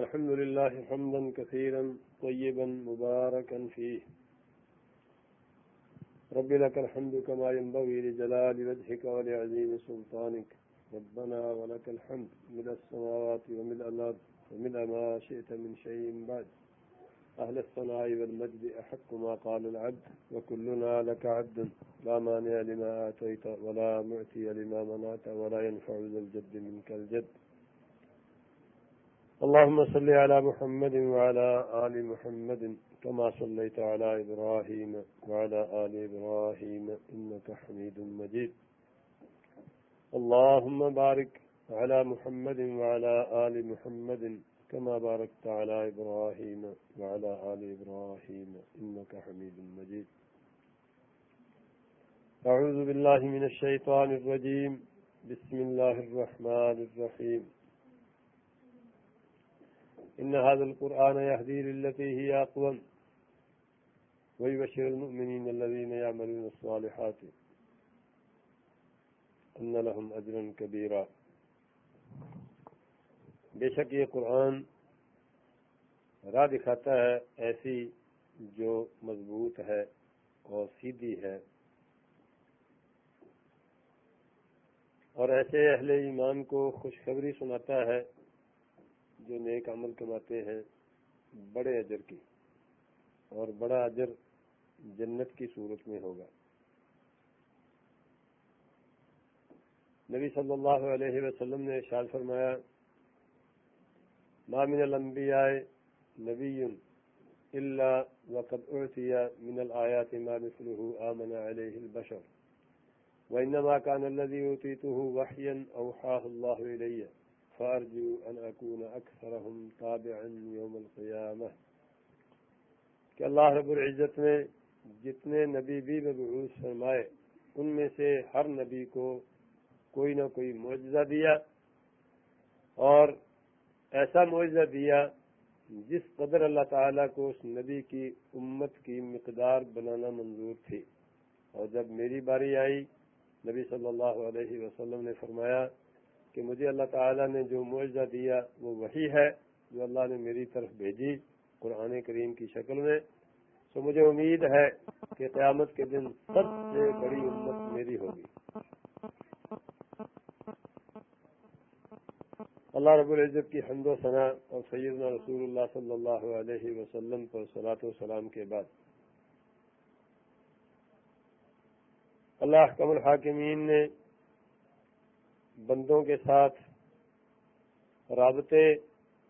الحمد لله حمدا كثيرا طيبا مباركا فيه. رب لك الحمد كما ينبغي لجلال وجهك ولعظيم سلطانك. ربنا ولك الحمد. من السماوات ومن الأرض ومن ما شئت من شيء بعد. أهل الصناع والمجد أحق ما قال العبد، وكلنا لك عبد. لا مانع لما آتيت ولا معتي لما منعت، ولا ينفع ذا الجد منك الجد. اللهم صل على محمد وعلى آل محمد كما صليت على إبراهيم وعلى آل إبراهيم إنك حميد مجيد. اللهم بارك على محمد وعلى آل محمد كما باركت على إبراهيم وعلى آل إبراهيم إنك حميد مجيد. أعوذ بالله من الشيطان الرجيم. بسم الله الرحمن الرحيم. إن هذا القرآن يهدي للتي هي أقوم ويبشر المؤمنين الذين يعملون الصالحات أن لهم أجرا كبيرا. بے شک یہ قرآن راہ دکھاتا ہے ایسی جو مضبوط ہے اور سیدھی ہے اور ایسے اہل ایمان کو خوشخبری سناتا ہے جو نیک عمل کماتے ہیں، بڑے اجر کی، اور بڑا اجر جنت کی صورت میں ہوگا۔ نبی صلی اللہ علیہ وسلم نے ارشاد فرمایا، ما من الانبیاء نبی الا وقد اعطي من الآيات ما مثله آمن عليه البشر وإنما كان الذي أوتيته وحيا أوحاه الله إلي فأرجو أن أكون أكثرهم تابعا يوم القيامة. کہ اللہ رب العزت نے جتنے نبی بھی مبعوث فرمائے، ان میں سے ہر نبی کو کوئی نہ کوئی معجزہ دیا اور ایسا معجزہ دیا جس قدر اللہ تعالیٰ کو اس نبی کی امت کی مقدار بنانا منظور تھی۔ اور جب میری باری آئی، نبی صلی اللہ علیہ وسلم نے فرمایا کہ مجھے اللہ تعالیٰ نے جو معجزہ دیا وہ وہی ہے جو اللہ نے میری طرف بھیجی قرآن کریم کی شکل میں۔ تو مجھے امید ہے کہ قیامت کے دن سب سے بڑی امت میری ہوگی۔ اللہ رب العزت کی حمد و ثناء اور سیدنا رسول اللہ صلی اللہ علیہ وسلم پر صلاۃ و سلام کے بعد۔ اللہ کم الحاکمین نے بندوں کے ساتھ رابطے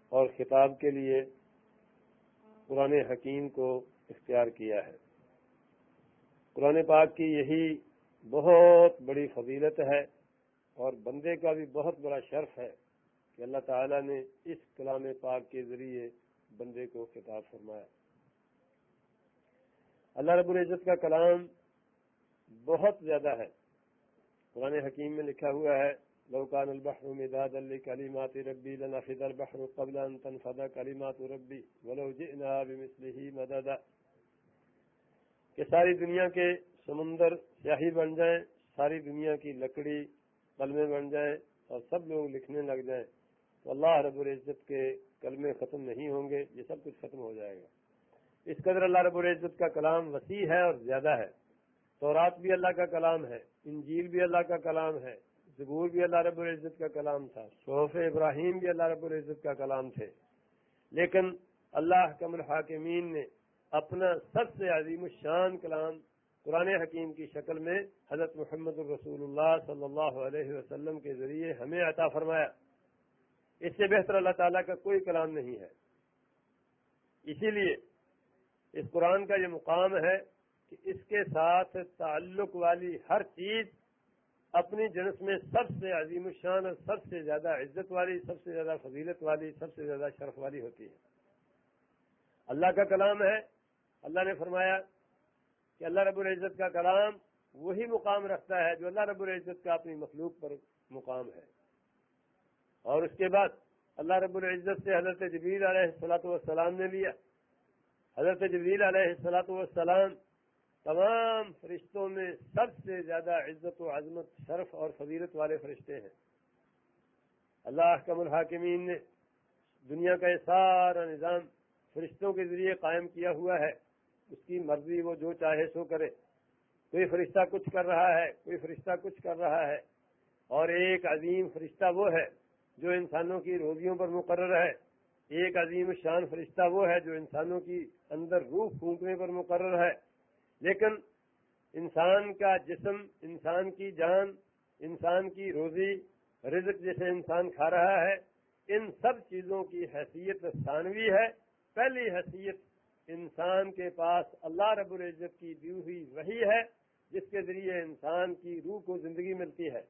اور خطاب کے لیے قرآن حکیم کو اختیار کیا ہے۔ قرآن پاک کی یہی بہت بڑی فضیلت ہے اور بندے کا بھی بہت بڑا شرف ہے کہ اللہ تعالیٰ نے اس کلام پاک کے ذریعے بندے کو خطاب فرمایا۔ اللہ رب العزت کا کلام بہت زیادہ ہے۔ قرآن حکیم میں لکھا ہوا ہے لوکان البحر مداد کلیمات ربی لنفد البحر قبل ان تنفد کلیمات ربی ولو جئنا بمثله مددا۔ کہ ساری دنیا کے سمندر سیاہی بن جائیں، ساری دنیا کی لکڑی کلمے بن جائیں اور سب لوگ لکھنے لگ جائیں، تو اللہ رب العزت کے کلمے ختم نہیں ہوں گے، یہ سب کچھ ختم ہو جائے گا۔ اس قدر اللہ رب العزت کا کلام وسیع ہے اور زیادہ ہے۔ تورات بھی اللہ کا کلام ہے، انجیل بھی اللہ کا کلام ہے زبور بھی اللہ رب العزت کا کلام تھا، صحف ابراہیم بھی اللہ رب العزت کا کلام تھے۔ لیکن اللہ کم الحاکمین نے اپنا سب سے عظیم الشان کلام قرآن حکیم کی شکل میں حضرت محمد الرسول اللہ صلی اللہ علیہ وسلم کے ذریعے ہمیں عطا فرمایا۔ اس سے بہتر اللہ تعالیٰ کا کوئی کلام نہیں ہے۔ اسی لیے اس قرآن کا یہ مقام ہے کہ اس کے ساتھ تعلق والی ہر چیز اپنی جنس میں سب سے عظیم الشان اور سب سے زیادہ عزت والی، سب سے زیادہ فضیلت والی، سب سے زیادہ شرف والی ہوتی ہے۔ اللہ کا کلام ہے۔ اللہ نے فرمایا کہ اللہ رب العزت کا کلام وہی مقام رکھتا ہے جو اللہ رب العزت کا اپنی مخلوق پر مقام ہے۔ اور اس کے بعد اللہ رب العزت سے حضرت جبریل علیہ السلاۃ والسلام نے لیا۔ حضرت جبریل علیہ السلاۃ والسلام تمام فرشتوں میں سب سے زیادہ عزت و عظمت، شرف اور فضیلت والے فرشتے ہیں۔ اللہ کم الحاکمین نے دنیا کا یہ سارا نظام فرشتوں کے ذریعے قائم کیا ہوا ہے۔ اس کی مرضی وہ جو چاہے سو کرے۔ کوئی فرشتہ کچھ کر رہا ہے، کوئی فرشتہ کچھ کر رہا ہے۔ اور ایک عظیم فرشتہ وہ ہے جو انسانوں کی روزیوں پر مقرر ہے۔ ایک عظیم شان فرشتہ وہ ہے جو انسانوں کی اندر روح پھونکنے پر مقرر ہے۔ لیکن انسان کا جسم، انسان کی جان، انسان کی روزی، رزق جسے انسان کھا رہا ہے، ان سب چیزوں کی حیثیت ثانوی ہے۔ پہلی حیثیت انسان کے پاس اللہ رب العزت کی دی ہوئی وہی ہے، جس کے ذریعے انسان کی روح کو زندگی ملتی ہے۔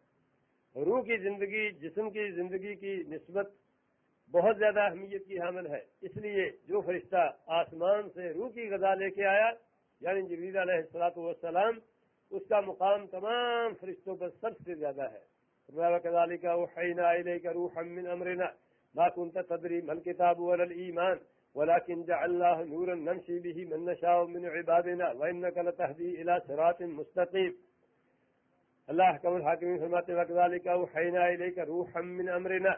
روح کی زندگی، جسم کی زندگی کی نسبت بہت زیادہ اہمیت کی حامل ہے۔ اس لیے جو فرشتہ آسمان سے روح کی غذا لے کے آیا یعنی جبید علیہ السلاط والسلام، اس کا مقام تمام فرشتوں پر سب سے زیادہ ہے۔ روحا من امرنا ما كنت تدري ما الكتاب ولا الايمان ولكن جعلناه نورا نمشي به من نشاء من عبادنا۔ وانك لتهدي الى صراط مستقيم۔ اللہ حکم الحاکمین فرماتے وکذالک اوحینا الیک روحا من امرنا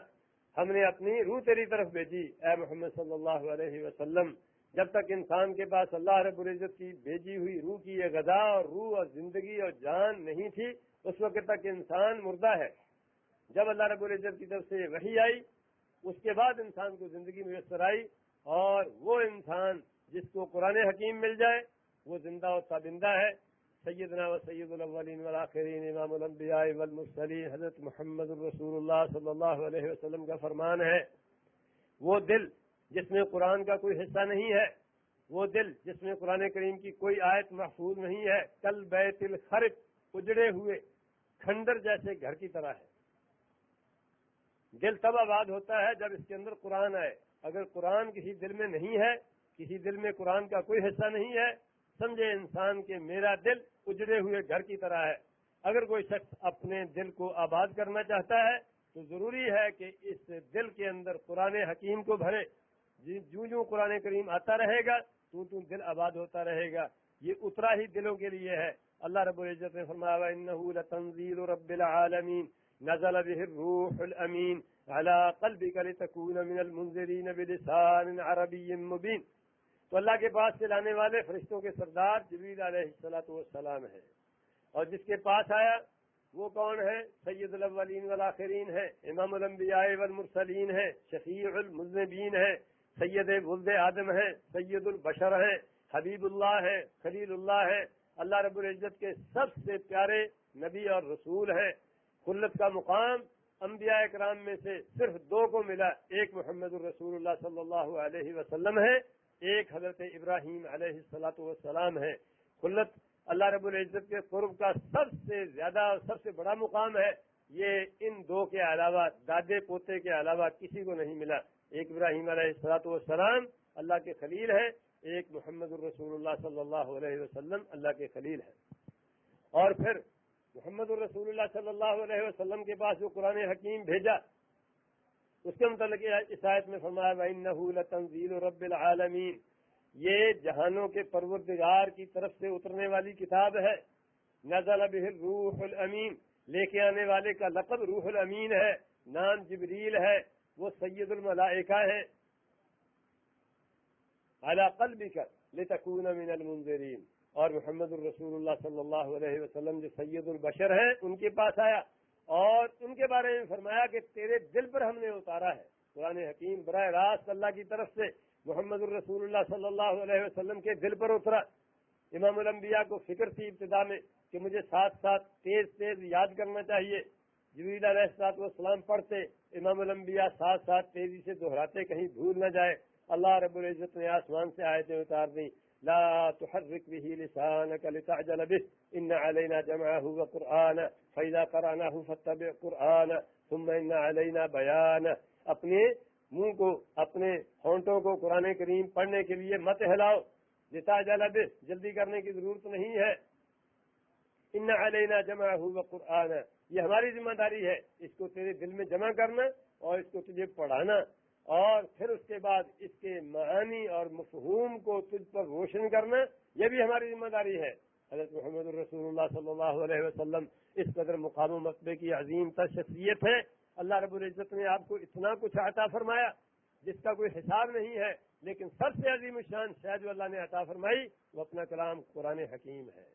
ہم نے اپنی روح تیری طرف بھیجی۔ اے محمد صلی اللہ علیہ وسلم جب تک انسان کے پاس اللہ رب العزت کی بھیجی ہوئی روح کی یہ غذا اور روح اور زندگی اور جان نہیں تھی، اس وقت تک انسان مردہ ہے۔ جب اللہ رب العزت کی طرف سے وہی آئی، اس کے بعد انسان کو زندگی میسر آئی اور وہ انسان جس کو قرآن حکیم مل جائے، وہ زندہ و تابندہ ہے۔ سیدنا و سید الاولین والآخرین، امام الانبیاء والمرسلین، حضرت محمد الرسول اللہ صلی اللہ علیہ وسلم کا فرمان ہے۔ وہ دل جس میں قرآن کا کوئی حصہ نہیں ہے، وہ دل، جس میں قرآن کریم کی کوئی آیت محفوظ نہیں ہے، کل بیت الخرق اجڑے ہوئے، کھنڈر جیسے گھر کی طرح ہے۔ دل تب آباد ہوتا ہے جب اس کے اندر قرآن آئے۔ اگر قرآن کسی دل میں نہیں ہے، کسی دل میں قرآن کا کوئی حصہ نہیں ہے، سمجھے انسان کے میرا دل اجڑے ہوئے گھر کی طرح ہے۔ اگر کوئی شخص اپنے دل کو آباد کرنا چاہتا ہے، تو ضروری ہے کہ اس دل کے اندر قرآن حکیم کو بھرے۔ جی، جو جو قرآن کریم آتا رہے گا تو تو دل آباد ہوتا رہے گا۔ یہ اترا ہی دلوں کے لیے ہے۔ اللہ رب العزت نے فرمایا انه لتنزيل رب العالمین نزل به الروح الامین على قلبك لتكون من المنذرين بلسان عربي مبين۔ تو اللہ کے پاس سے لانے والے فرشتوں کے سردار جبریل علیہ السلاۃ والسلام ہے اور جس کے پاس آیا وہ کون ہے؟ سید الاولین والآخرین ہے امام الانبیاء والمرسلین ہے شفیع المذنبین ہے سید ولد آدم ہے، سید البشر ہے، حبیب اللہ ہے، خلیل اللہ ہے۔ اللہ رب العزت کے سب سے پیارے نبی اور رسول ہیں۔ خلت کا مقام انبیاء اکرام میں سے صرف دو کو ملا۔ ایک محمد الرسول اللہ صلی اللہ علیہ وسلم ہے، ایک حضرت ابراہیم علیہ السلاۃ والسلام ہے۔ خلت اللہ رب العزت کے قرب کا سب سے زیادہ اور سب سے بڑا مقام ہے۔ یہ ان دو کے علاوہ، دادے پوتے کے علاوہ کسی کو نہیں ملا۔ ایک ابراہیم علیہ السلاۃ والسلام اللہ کے خلیل ہے ایک محمد الرسول اللہ صلی اللہ علیہ وسلم اللہ کے خلیل ہے اور پھر محمد الرسول اللہ صلی اللہ علیہ وسلم کے پاس جو قرآن حکیم بھیجا، اس کے متعلق عیسائیت میں فرمایا تنزیل رب العالمین یہ جہانوں کے پروردگار کی طرف سے اترنے والی کتاب ہے۔ نزل به روح الامین لے کے آنے والے کا لقب روح الامین ہے۔ نام جبریل ہے۔ وہ سید الملائکہ ہیں اعلی قلب لتکون من المنذرین۔ اور محمد الرسول اللہ صلی اللہ علیہ وسلم جو سید البشر ہیں ان کے پاس آیا۔ اور ان کے بارے میں فرمایا کہ تیرے دل پر ہم نے اتارا ہے۔ قرآن حکیم براہ راست اللہ کی طرف سے محمد الرسول اللہ صلی اللہ علیہ وسلم کے دل پر اترا۔ امام الانبیاء کو فکر تھی ابتدا میں کہ مجھے ساتھ ساتھ تیز تیز یاد کرنا چاہیے۔ جبیلا السلاط والسلام پڑھتے۔ امام الانبیاء ساتھ ساتھ تیزی سے دہراتے کہیں بھول نہ جائے۔ اللہ رب العزت نے آسمان سے آیتیں اتار دیں۔ لا تحرك به لسانك لتعجل به إن علينا جمعه وقرآن فإذا قرأناه فاتبع قرآن۔ ثم إن علينا بيان۔ اپنے منہ کو، اپنے ہونٹوں کو قرآن کریم پڑھنے کے لیے مت ہلاؤ۔ لتا جل جلدی کرنے کی ضرورت نہیں ہے۔ ان علینا جمع ہو قرآن۔ یہ ہماری ذمہ داری ہے، اس کو تیرے دل میں جمع کرنا اور اس کو تجھے پڑھانا اور پھر اس کے بعد اس کے معانی اور مفہوم کو تجھ پر روشن کرنا، یہ بھی ہماری ذمہ داری ہے۔ حضرت محمد الرسول اللہ صلی اللہ علیہ وسلم اس قدر مقام و مطبے کی عظیم تر شخصیت ہے اللہ رب العزت نے آپ کو اتنا کچھ عطا فرمایا جس کا کوئی حساب نہیں ہے، لیکن سب سے عظیم الشان شاید اللہ نے عطا فرمائی، وہ اپنا کلام قرآن حکیم ہے۔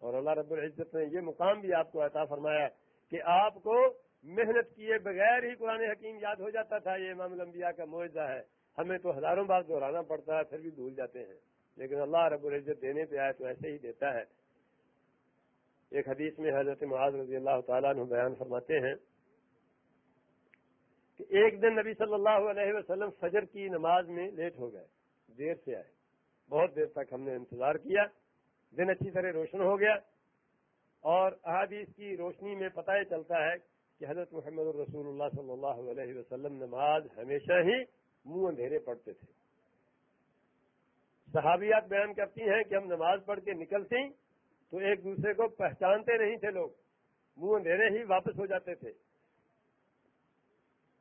اور اللہ رب العزت نے یہ مقام بھی آپ کو عطا فرمایا کہ آپ کو محنت کیے بغیر ہی قرآن حکیم یاد ہو جاتا تھا، یہ امام الانبیاء کا معاوضہ ہے۔ ہمیں تو ہزاروں بار دہرانا پڑتا ہے، پھر بھی بھول جاتے ہیں۔ لیکن اللہ رب العزت دینے پہ آئے تو ایسے ہی دیتا ہے۔ ایک حدیث میں حضرت معاذ رضی اللہ تعالیٰ نے بیان فرماتے ہیں کہ ایک دن نبی صلی اللہ علیہ وسلم فجر کی نماز میں لیٹ ہو گئے، دیر سے آئے۔ بہت دیر تک ہم نے انتظار کیا۔ دن اچھی طرح روشن ہو گیا اور احادیث کی روشنی میں پتہ ہی چلتا ہے کہ حضرت محمد الرسول اللہ صلی اللہ علیہ وسلم نماز ہمیشہ ہی منہ اندھیرے پڑھتے تھے۔ صحابیات بیان کرتی ہیں کہ ہم نماز پڑھ کے نکلتے تو ایک دوسرے کو پہچانتے نہیں تھے لوگ، منہ اندھیرے ہی واپس ہو جاتے تھے۔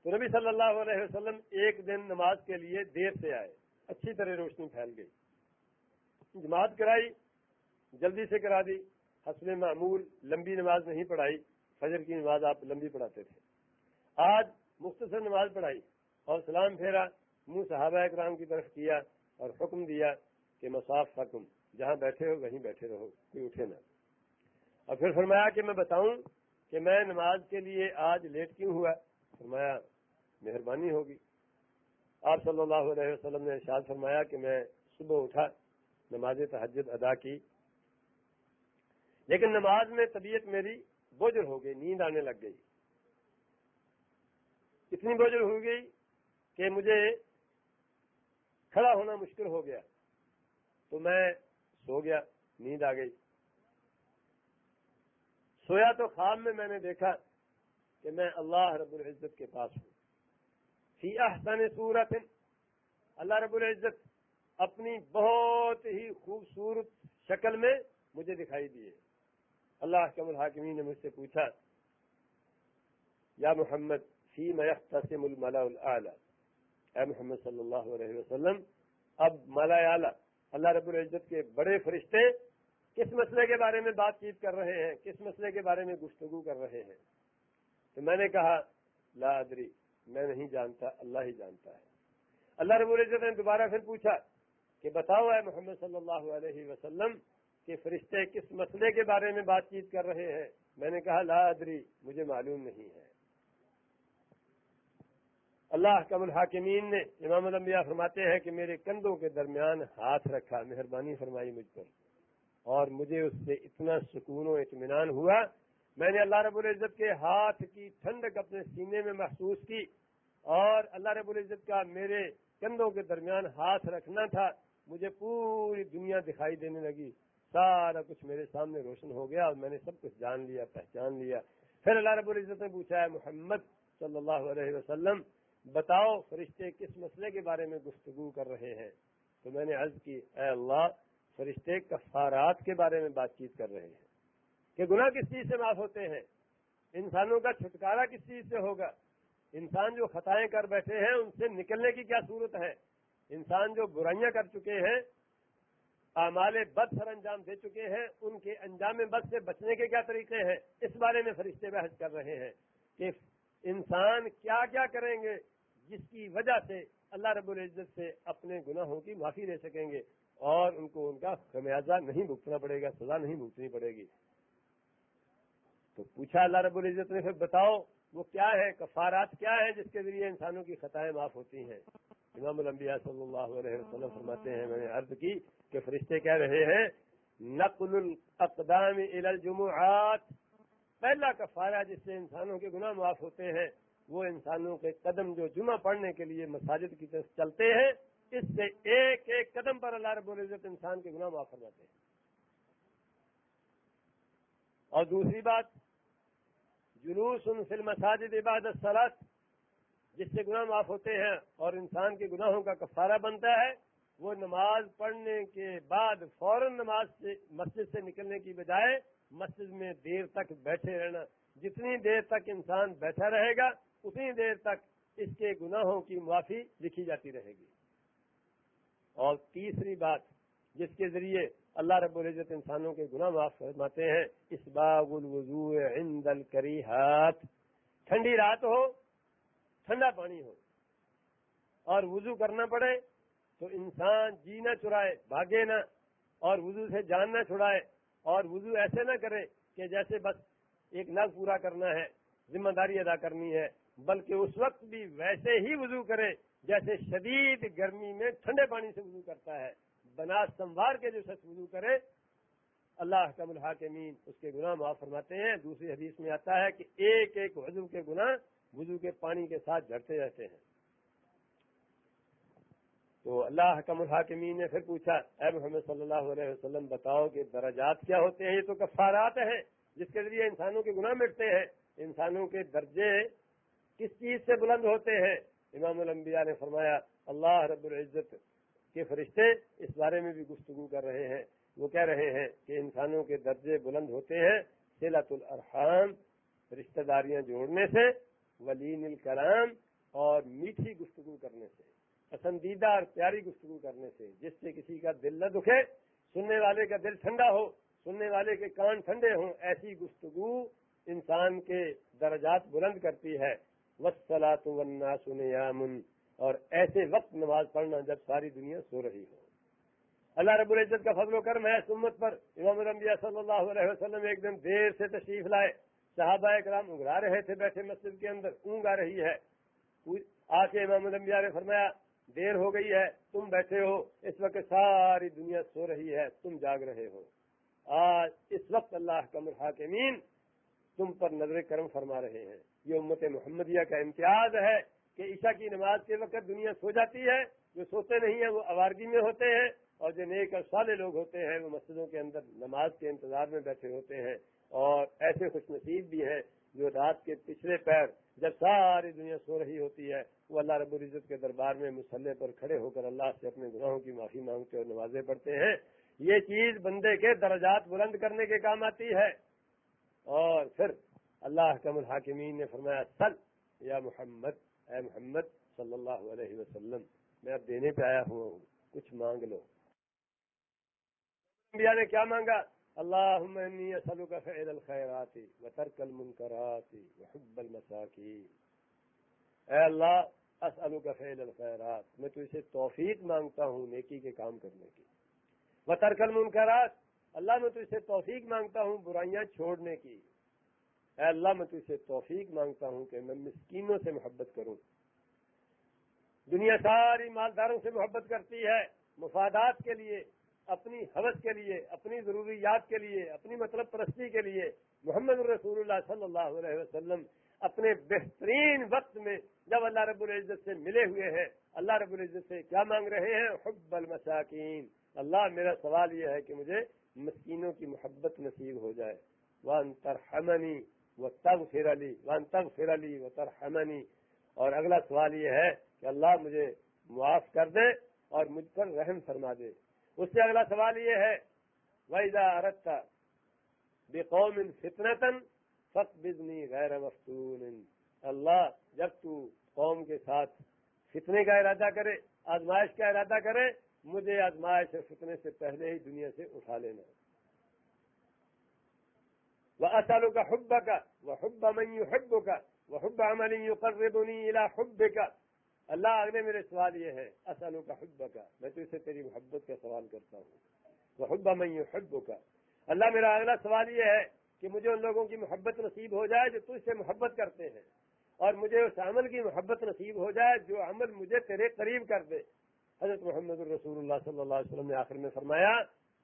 تو نبی صلی اللہ علیہ وسلم ایک دن نماز کے لیے دیر سے آئے، اچھی طرح روشنی پھیل گئی۔ جماعت کرائی جلدی سے کرا دی۔ حسب معمول لمبی نماز نہیں پڑھائی، فجر کی نماز آپ لمبی پڑھاتے تھے۔ آج مختصر نماز پڑھائی اور سلام پھیرا، منہ صحابہ اکرام کی طرف کیا اور حکم دیا کہ مساف حکم، جہاں بیٹھے ہو وہیں بیٹھے رہو، کوئی اٹھے نہ۔ اور پھر فرمایا کہ میں بتاؤں کہ میں نماز کے لیے آج لیٹ کیوں ہوا؟ فرمایا، مہربانی ہوگی۔ آپ صلی اللہ علیہ وسلم نے ارشاد فرمایا کہ میں صبح اٹھا، نماز تحجد ادا کی۔ لیکن نماز میں طبیعت میری بوجھل ہو گئی، نیند آنے لگ گئی۔ اتنی بوجھل ہو گئی کہ مجھے کھڑا ہونا مشکل ہو گیا۔ تو میں سو گیا، نیند آ گئی۔ سویا تو خواب میں میں نے دیکھا کہ میں اللہ رب العزت کے پاس ہوں۔ فی احسن صورت، اللہ رب العزت اپنی بہت ہی خوبصورت شکل میں مجھے دکھائی دیے۔ اللہ کم الحاکمین نے مجھ سے پوچھا یا محمد فی میختم الملا اے محمد صلی اللہ علیہ وسلم، اب مالا اعلیٰ، اللہ رب العزت کے بڑے فرشتے کس مسئلے کے بارے میں بات چیت کر رہے ہیں؟ کس مسئلے کے بارے میں گفتگو کر رہے ہیں؟ تو میں نے کہا، لا ادری، میں نہیں جانتا، اللہ ہی جانتا ہے۔ اللہ رب العزت نے دوبارہ پھر پوچھا کہ بتاؤ اے محمد صلی اللہ علیہ وسلم کہ فرشتے کس مسئلے کے بارے میں بات چیت کر رہے ہیں؟ میں نے کہا، لا ادری، مجھے معلوم نہیں ہے۔ اللہ کم الحاکمین نے امام الانبیاء فرماتے ہیں کہ میرے کندھوں کے درمیان ہاتھ رکھا، مہربانی فرمائی مجھ پر۔ اور مجھے اس سے اتنا سکون و اطمینان ہوا۔ میں نے اللہ رب العزت کے ہاتھ کی ٹھنڈک اپنے سینے میں محسوس کی اور اللہ رب العزت کا میرے کندھوں کے درمیان ہاتھ رکھنا تھا۔ مجھے پوری دنیا دکھائی دینے لگی۔ سارا کچھ میرے سامنے روشن ہو گیا اور میں نے سب کچھ جان لیا، پہچان لیا۔ پھر اللہ رب العزت نے پوچھا ہے محمد صلی اللہ علیہ وسلم، بتاؤ فرشتے کس مسئلے کے بارے میں گفتگو کر رہے ہیں؟ تو میں نے عرض کی، اے اللہ، فرشتے کفارات کے بارے میں بات چیت کر رہے ہیں۔ کہ گناہ کس چیز سے معاف ہوتے ہیں؟ انسانوں کا چھٹکارا کس چیز سے ہوگا؟ انسان جو خطائیں کر بیٹھے ہیں، ان سے نکلنے کی کیا صورت ہے؟ انسان جو برائیاں کر چکے ہیں اعمال بد سر انجام دے چکے ہیں، ان کے انجام بد سے بچنے کے کیا طریقے ہیں؟ اس بارے میں فرشتے بحث کر رہے ہیں کہ انسان کیا کیا کریں گے جس کی وجہ سے اللہ رب العزت سے اپنے گناہوں کی معافی لے سکیں گے اور ان کو ان کا خمیازہ نہیں بھگتنا پڑے گا، سزا نہیں بھگتنی پڑے گی۔ تو پوچھا اللہ رب العزت نے، پھر بتاؤ، وہ کیا ہے؟ کفارات کیا ہے جس کے ذریعے انسانوں کی خطائیں معاف ہوتی ہیں؟ امام الانبیاء صلی اللہ علیہ وسلم فرماتے ہیں، میں نے عرض کی کہ فرشتے کہہ رہے ہیں، نقل الاقدام الى الجمعات۔ پہلا کفارہ جس سے انسانوں کے گناہ معاف ہوتے ہیں، وہ انسانوں کے قدم جو جمعہ پڑھنے کے لیے مساجد کی طرف چلتے ہیں، اس سے ایک ایک قدم پر اللہ رب العزت انسان کے گناہ معاف کر جاتے ہیں۔ اور دوسری بات، جلوس ان فل مساجد عبادت سلط جس سے گناہ معاف ہوتے ہیں اور انسان کے گناہوں کا کفارہ بنتا ہے وہ نماز پڑھنے کے بعد فوراً نماز سے مسجد سے نکلنے کی بجائے مسجد میں دیر تک بیٹھے رہنا۔ جتنی دیر تک انسان بیٹھا رہے گا، اتنی دیر تک اس کے گناہوں کی معافی لکھی جاتی رہے گی۔ اور تیسری بات، جس کے ذریعے اللہ رب العزت انسانوں کے گناہ معاف فرماتے ہیں اس باغ الوضو عند الکریحات۔ ٹھنڈی رات ہو، ٹھنڈا پانی ہو، اور وضو کرنا پڑے تو انسان جی نہ چرائے، بھاگے نہ، اور وضو سے جان نہ چھڑائے، اور وضو ایسے نہ کرے کہ جیسے بس ایک نل پورا کرنا ہے، ذمہ داری ادا کرنی ہے، بلکہ اس وقت بھی ویسے ہی وضو کرے جیسے شدید گرمی میں ٹھنڈے پانی سے وضو کرتا ہے۔ بنا سموار کے جو شخص وضو کرے، اللہ کم الحاکمین اس کے گناہ معاف فرماتے ہیں۔ دوسری حدیث میں آتا ہے کہ ایک ایک وضو کے گناہ وضو کے پانی کے ساتھ جھڑتے رہتے ہیں۔ تو اللہ حکم الحاکمین نے پھر پوچھا، اے محمد صلی اللہ علیہ وسلم، بتاؤ کہ درجات کیا ہوتے ہیں؟ یہ تو کفارات ہیں، جس کے ذریعے انسانوں کے گناہ مٹتے ہیں۔ انسانوں کے درجے کس چیز سے بلند ہوتے ہیں؟ امام الانبیاء نے فرمایا، اللہ رب العزت کے فرشتے اس بارے میں بھی گفتگو کر رہے ہیں۔ وہ کہہ رہے ہیں کہ انسانوں کے درجے بلند ہوتے ہیں سیلت الرحام رشتہ داریاں جوڑنے سے ولین الکلام اور میٹھی گفتگو کرنے سے۔ پسندیدہ اور پیاری گفتگو کرنے سے، جس سے کسی کا دل نہ دکھے، سننے والے کا دل ٹھنڈا ہو، سننے والے کے کان ٹھنڈے ہوں، ایسی گفتگو انسان کے درجات بلند کرتی ہے۔ وسلاۃ وننا سن اور ایسے وقت نماز پڑھنا جب ساری دنیا سو رہی ہو۔ اللہ رب العزت کا فضل و کرم ہے سمت پر۔ امام الانبیاء صلی اللہ علیہ وسلم ایک دن دیر سے تشریف لائے۔ صحابہ کرام اگڑا رہے تھے بیٹھے مسجد کے اندر اونگ آ رہی ہے۔ آ کے امام الانبیاء نے فرمایا دیر ہو گئی ہے، تم بیٹھے ہو، اس وقت ساری دنیا سو رہی ہے، تم جاگ رہے ہو۔ آج اس وقت اللہ کا مرحاکمین تم پر نظر کرم فرما رہے ہیں۔ یہ امت محمدیہ کا امتیاز ہے کہ عشاء کی نماز کے وقت دنیا سو جاتی ہے، جو سوتے نہیں ہیں وہ آوارگی میں ہوتے ہیں اور جو نیک اور سالے لوگ ہوتے ہیں وہ مسجدوں کے اندر نماز کے انتظار میں بیٹھے ہوتے ہیں۔ اور ایسے خوش نصیب بھی ہیں جو رات کے پچھلے پیر جب ساری دنیا سو رہی ہوتی ہے، وہ اللہ رب العزت کے دربار میں مسلح پر کھڑے ہو کر اللہ سے اپنے گناہوں کی معافی مانگتے اور نوازے پڑتے ہیں۔ یہ چیز بندے کے درجات بلند کرنے کے کام آتی ہے۔ اور پھر اللہ کم الحاکمین نے فرمایا، سل یا محمد، اے محمد صلی اللہ علیہ وسلم، میں اب دینے پہ آیا ہوا ہوں، کچھ مانگ لو۔ نے کیا مانگا؟ اللہ کا فعل الخیراتی و ترک المنکراتی وحب المساکین اے اللہ اسلو کا فعل الخیرات میں تو اسے توفیق مانگتا ہوں نیکی کے کام کرنے کی. و ترک المنکرات اللہ، میں تو اسے توفیق مانگتا ہوں برائیاں چھوڑنے کی. اے اللہ، میں تو اسے توفیق مانگتا ہوں کہ میں مسکینوں سے محبت کروں. دنیا ساری مالداروں سے محبت کرتی ہے، مفادات کے لیے. اپنی حوث کے لیے، اپنی ضروریات کے لیے، اپنی مطلب پرستی کے لیے محمد الرسول اللہ صلی اللہ علیہ وسلم اپنے بہترین وقت میں جب اللہ رب العزت سے ملے ہوئے ہیں، اللہ رب العزت سے کیا مانگ رہے ہیں؟ حب المساکین۔ اللہ، میرا سوال یہ ہے کہ مجھے مسکینوں کی محبت نصیب ہو جائے۔ وان ترحمنی و تب پھر علی وان تب پھر علی و ترحمنی اور اگلا سوال یہ ہے کہ اللہ مجھے معاف کر دے اور مجھ پر رحم فرما دے۔ اس سے اگلا سوال یہ ہے ویزا ارتا بے قوم فطرتن فت بزنی غیر مفتون۔ اللہ جب تو قوم کے ساتھ فتنے کا ارادہ کرے، آزمائش کا ارادہ کرے، مجھے آزمائش فتنے سے پہلے ہی دنیا سے اٹھا لینا۔ وہ اصالوں کا حب کا وہ حب من حب کا وہ حب عمل يقربني الى حب کا اللہ اگلے میرے سوال یہ ہے اصل کا حب کا میں تو اسے تیری محبت کا سوال کرتا ہوں۔ وہ حبا میں حب کا اللہ میرا اگلا سوال یہ ہے کہ مجھے ان لوگوں کی محبت نصیب ہو جائے جو تجھ سے محبت کرتے ہیں، اور مجھے اس عمل کی محبت نصیب ہو جائے جو عمل مجھے تیرے قریب کر دے۔ حضرت محمد الرسول اللہ صلی اللہ علیہ وسلم نے آخر میں فرمایا،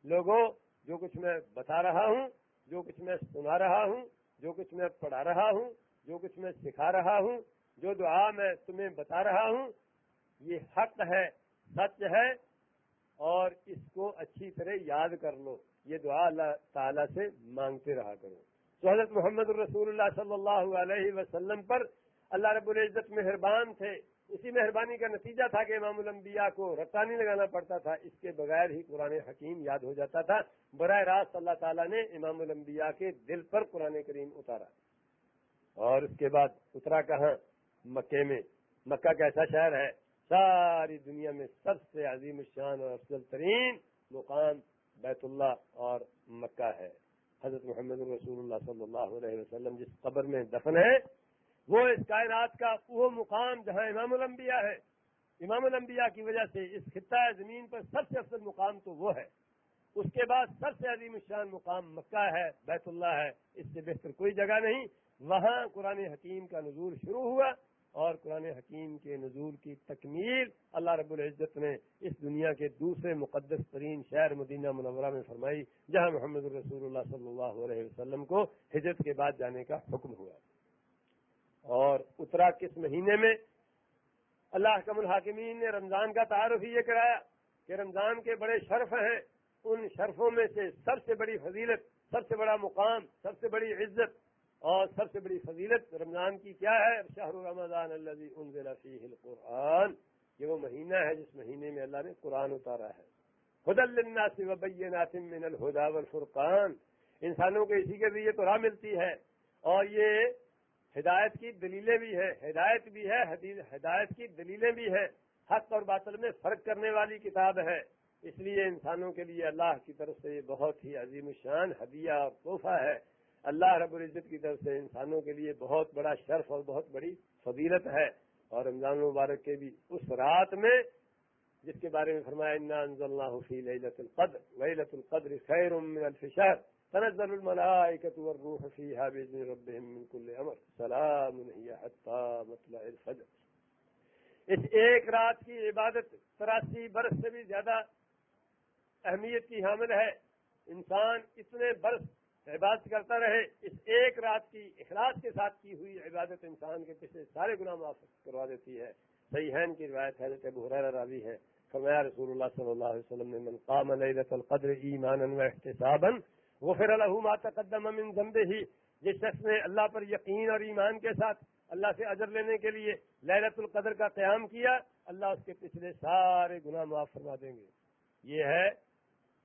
لوگوں، جو کچھ میں بتا رہا ہوں، جو کچھ میں سنا رہا ہوں، جو کچھ میں پڑھا رہا ہوں، جو کچھ میں سکھا رہا ہوں جو دعا میں تمہیں بتا رہا ہوں، یہ حق ہے، سچ ہے، اور اس کو اچھی طرح یاد کر لو۔ یہ دعا اللہ تعالی سے مانگتے رہا کرو۔ تو حضرت محمد الرسول اللہ صلی اللہ علیہ وسلم پر اللہ رب العزت مہربان تھے۔ اسی مہربانی کا نتیجہ تھا کہ امام الانبیاء کو رتانی لگانا پڑتا تھا۔ اس کے بغیر ہی قرآن حکیم یاد ہو جاتا تھا۔ براہ راست اللہ تعالیٰ نے امام الانبیاء کے دل پر قرآن کریم اتارا۔ اور اس کے بعد اترا کہاں؟ مکے میں۔ مکہ کیسا شہر ہے، ساری دنیا میں سب سے عظیم شان اور افضل ترین مقام بیت اللہ اور مکہ ہے۔ حضرت محمد رسول اللہ صلی اللہ علیہ وسلم جس قبر میں دفن ہے وہ اس کائنات کا وہ مقام جہاں امام الانبیاء ہے۔ امام الانبیاء کی وجہ سے اس خطہ زمین پر سب سے افضل مقام تو وہ ہے۔ اس کے بعد سب سے عظیم الشان مقام مکہ ہے، بیت اللہ ہے۔ اس سے بہتر کوئی جگہ نہیں۔ وہاں قرآن حکیم کا نزول شروع ہوا۔ اور قرآن حکیم کے نزول کی تکمیل اللہ رب العزت نے اس دنیا کے دوسرے مقدس ترین شہر مدینہ منورہ میں فرمائی، جہاں محمد الرسول اللہ صلی اللہ علیہ وسلم کو ہجرت کے بعد جانے کا حکم ہوا۔ اور اترا کس مہینے میں؟ اللہ کم الحاکمین نے رمضان کا تعارف یہ کرایا کہ رمضان کے بڑے شرف ہیں۔ ان شرفوں میں سے سب سے بڑی فضیلت، سب سے بڑا مقام، سب سے بڑی عزت اور سب سے بڑی فضیلت رمضان کی کیا ہے؟ شاہ رمضان اللہ فیہ القرآن. یہ وہ مہینہ ہے جس مہینے میں اللہ نے قرآن اتارا ہے. خد الناس وبینات من الہدا والفرقان. انسانوں کو اسی کے لیے تو راہ ملتی ہے. اور یہ ہدایت کی دلیلیں بھی ہیں، ہدایت بھی ہے ہدایت کی دلیلیں بھی ہیں. حق اور باطل میں فرق کرنے والی کتاب ہے. اس لیے انسانوں کے لیے اللہ کی طرف سے یہ بہت ہی عظیم شان، ہدیہ اور تحفہ ہے. اللہ رب العزت کی طرف سے انسانوں کے لیے بہت بڑا شرف اور بہت بڑی فضیلت ہے اور رمضان المبارک کے بھی اس رات میں جس کے بارے میں فرمایا اللہ فی لیلت القدر ویلت القدر خیر من الف شهر، تنزل الملائكة والروح فيها بإذن ربهم من كل أمر، سلام هي حتى مطلع الفجر. اس ایک رات کی عبادت تراسی برس سے بھی زیادہ اہمیت کی حامل ہے۔ انسان اتنے برس عبادت کرتا رہے، اس ایک رات کی اخلاص کے ساتھ کی ہوئی عبادت انسان کے پچھلے سارے گناہ معاف کروا دیتی ہے۔ صحیح کی روایت حضرت ابو حریر راوی ہے۔ فرمایا رسول اللہ صلی اللہ علیہ وسلم نے، من قام لیلۃ القدر ایمانا و احتسابا، غفر له ما تقدم من ذنبه. جس شخص نے اللہ پر یقین اور ایمان کے ساتھ اللہ سے اجر لینے کے لیے لیلۃ القدر کا قیام کیا، اللہ اس کے پچھلے سارے گناہ معاف فرما دیں گے۔ یہ ہے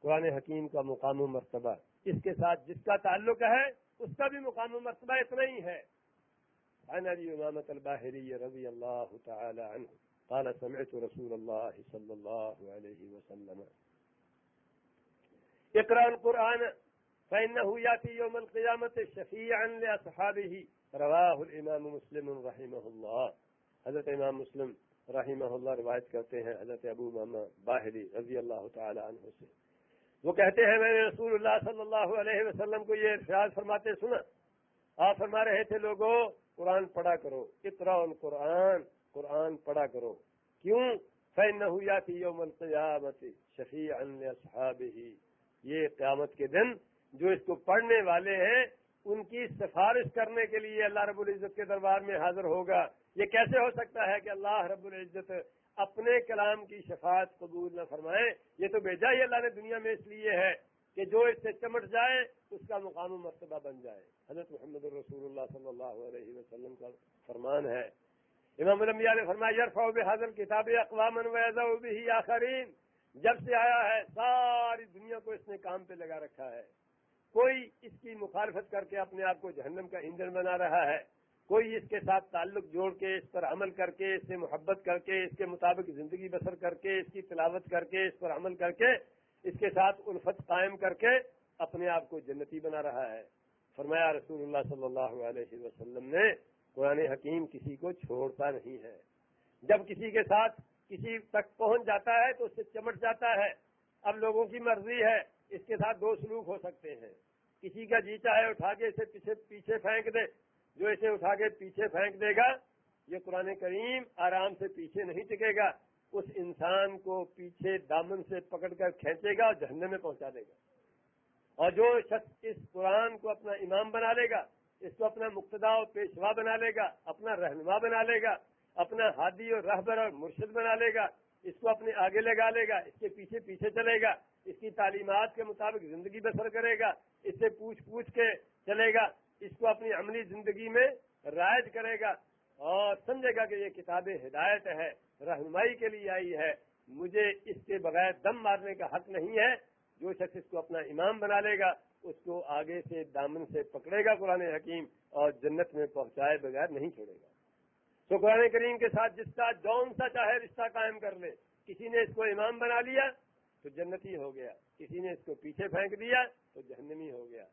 قرآن حکیم کا مقام و مرتبہ۔ اس کے ساتھ جس کا تعلق ہے، اس کا بھی مقام و مرتبہ اتنا ہی ہے۔ امامت الباہری رضی اللہ تعالی عنہ قال، سمعت رسول الله صلى الله عليه وسلم۔ اقرأ القرآن فإنه يأتي يوم القيامة شفيعا لأصحابه۔ رواه الإمام مسلم رحمه الله حضرت امام مسلم رحمہ اللہ روایت کرتے ہیں، حضرت ابو ماما باہری رضی اللہ تعالی عنہ سے۔ وہ کہتے ہیں، میں نے رسول اللہ صلی اللہ علیہ وسلم کو یہ ارشاد فرماتے سنا۔ آپ فرما رہے تھے لوگوں قرآن پڑھا کرو۔ اترا قرآن قرآن پڑھا کرو۔ کیوں؟ فین نہ یوم القیامت شفیع ہی یہ قیامت کے دن جو اس کو پڑھنے والے ہیں، ان کی سفارش کرنے کے لیے اللہ رب العزت کے دربار میں حاضر ہوگا۔ یہ کیسے ہو سکتا ہے کہ اللہ رب العزت اپنے کلام کی شفاعت قبول نہ فرمائے یہ تو بھیجا ہی اللہ نے دنیا میں اس لیے ہے کہ جو اس سے چمٹ جائے، اس کا مقام و مرتبہ بن جائے۔ حضرت محمد الرسول اللہ صلی اللہ علیہ وسلم کا فرمان ہے۔ امام الانبیاء نے فرمایا یرفع بحضر کتاب اقوام ویزا آخرین۔ جب سے آیا ہے، ساری دنیا کو اس نے کام پہ لگا رکھا ہے۔ کوئی اس کی مخالفت کر کے اپنے آپ کو جہنم کا ایندھن بنا رہا ہے۔ کوئی اس کے ساتھ تعلق جوڑ کے، اس پر عمل کر کے، اس سے محبت کر کے، اس کے مطابق زندگی بسر کر کے، اس کی تلاوت کر کے، اس پر عمل کر کے، اس کے ساتھ الفت قائم کر کے اپنے آپ کو جنتی بنا رہا ہے۔ فرمایا رسول اللہ صلی اللہ علیہ وسلم نے، قرآن حکیم کسی کو چھوڑتا نہیں ہے۔ جب کسی کے ساتھ کسی تک پہنچ جاتا ہے تو اس سے چمٹ جاتا ہے۔ اب لوگوں کی مرضی ہے اس کے ساتھ دو سلوک ہو سکتے ہیں۔ کسی کا جی چاہے اٹھا کے اسے پیچھے پیچھے پھینک دے۔ جو اسے اٹھا کے پیچھے پھینک دے گا، یہ قرآن کریم آرام سے پیچھے نہیں ٹکے گا، اس انسان کو پیچھے دامن سے پکڑ کر کھینچے گا اور جہنم میں پہنچا دے گا۔ اور جو شخص اس قرآن کو اپنا امام بنا لے گا، اس کو اپنا مقتدا و پیشوا بنا لے گا، اپنا رہنما بنا لے گا، اپنا ہادی اور رہبر اور مرشد بنا لے گا، اس کو اپنے آگے لگا لے گا، اس کے پیچھے پیچھے چلے گا، اس کی تعلیمات کے مطابق زندگی بسر کرے گا، اس سے پوچھ پوچھ کے چلے گا۔ اس کو اپنی عملی زندگی میں رائج کرے گا اور سمجھے گا کہ یہ کتاب ہدایت ہے، رہنمائی کے لیے آئی ہے۔ مجھے اس کے بغیر دم مارنے کا حق نہیں ہے۔ جو شخص اس کو اپنا امام بنا لے گا، اس کو آگے سے دامن سے پکڑے گا قرآن حکیم اور جنت میں پہنچائے بغیر نہیں چھوڑے گا۔ تو قرآن کریم کے ساتھ جس کا جون سا چاہے رشتہ قائم کر لے۔ کسی نے اس کو امام بنا لیا تو جنتی ہو گیا، کسی نے اس کو پیچھے پھینک دیا تو جہنمی ہو گیا۔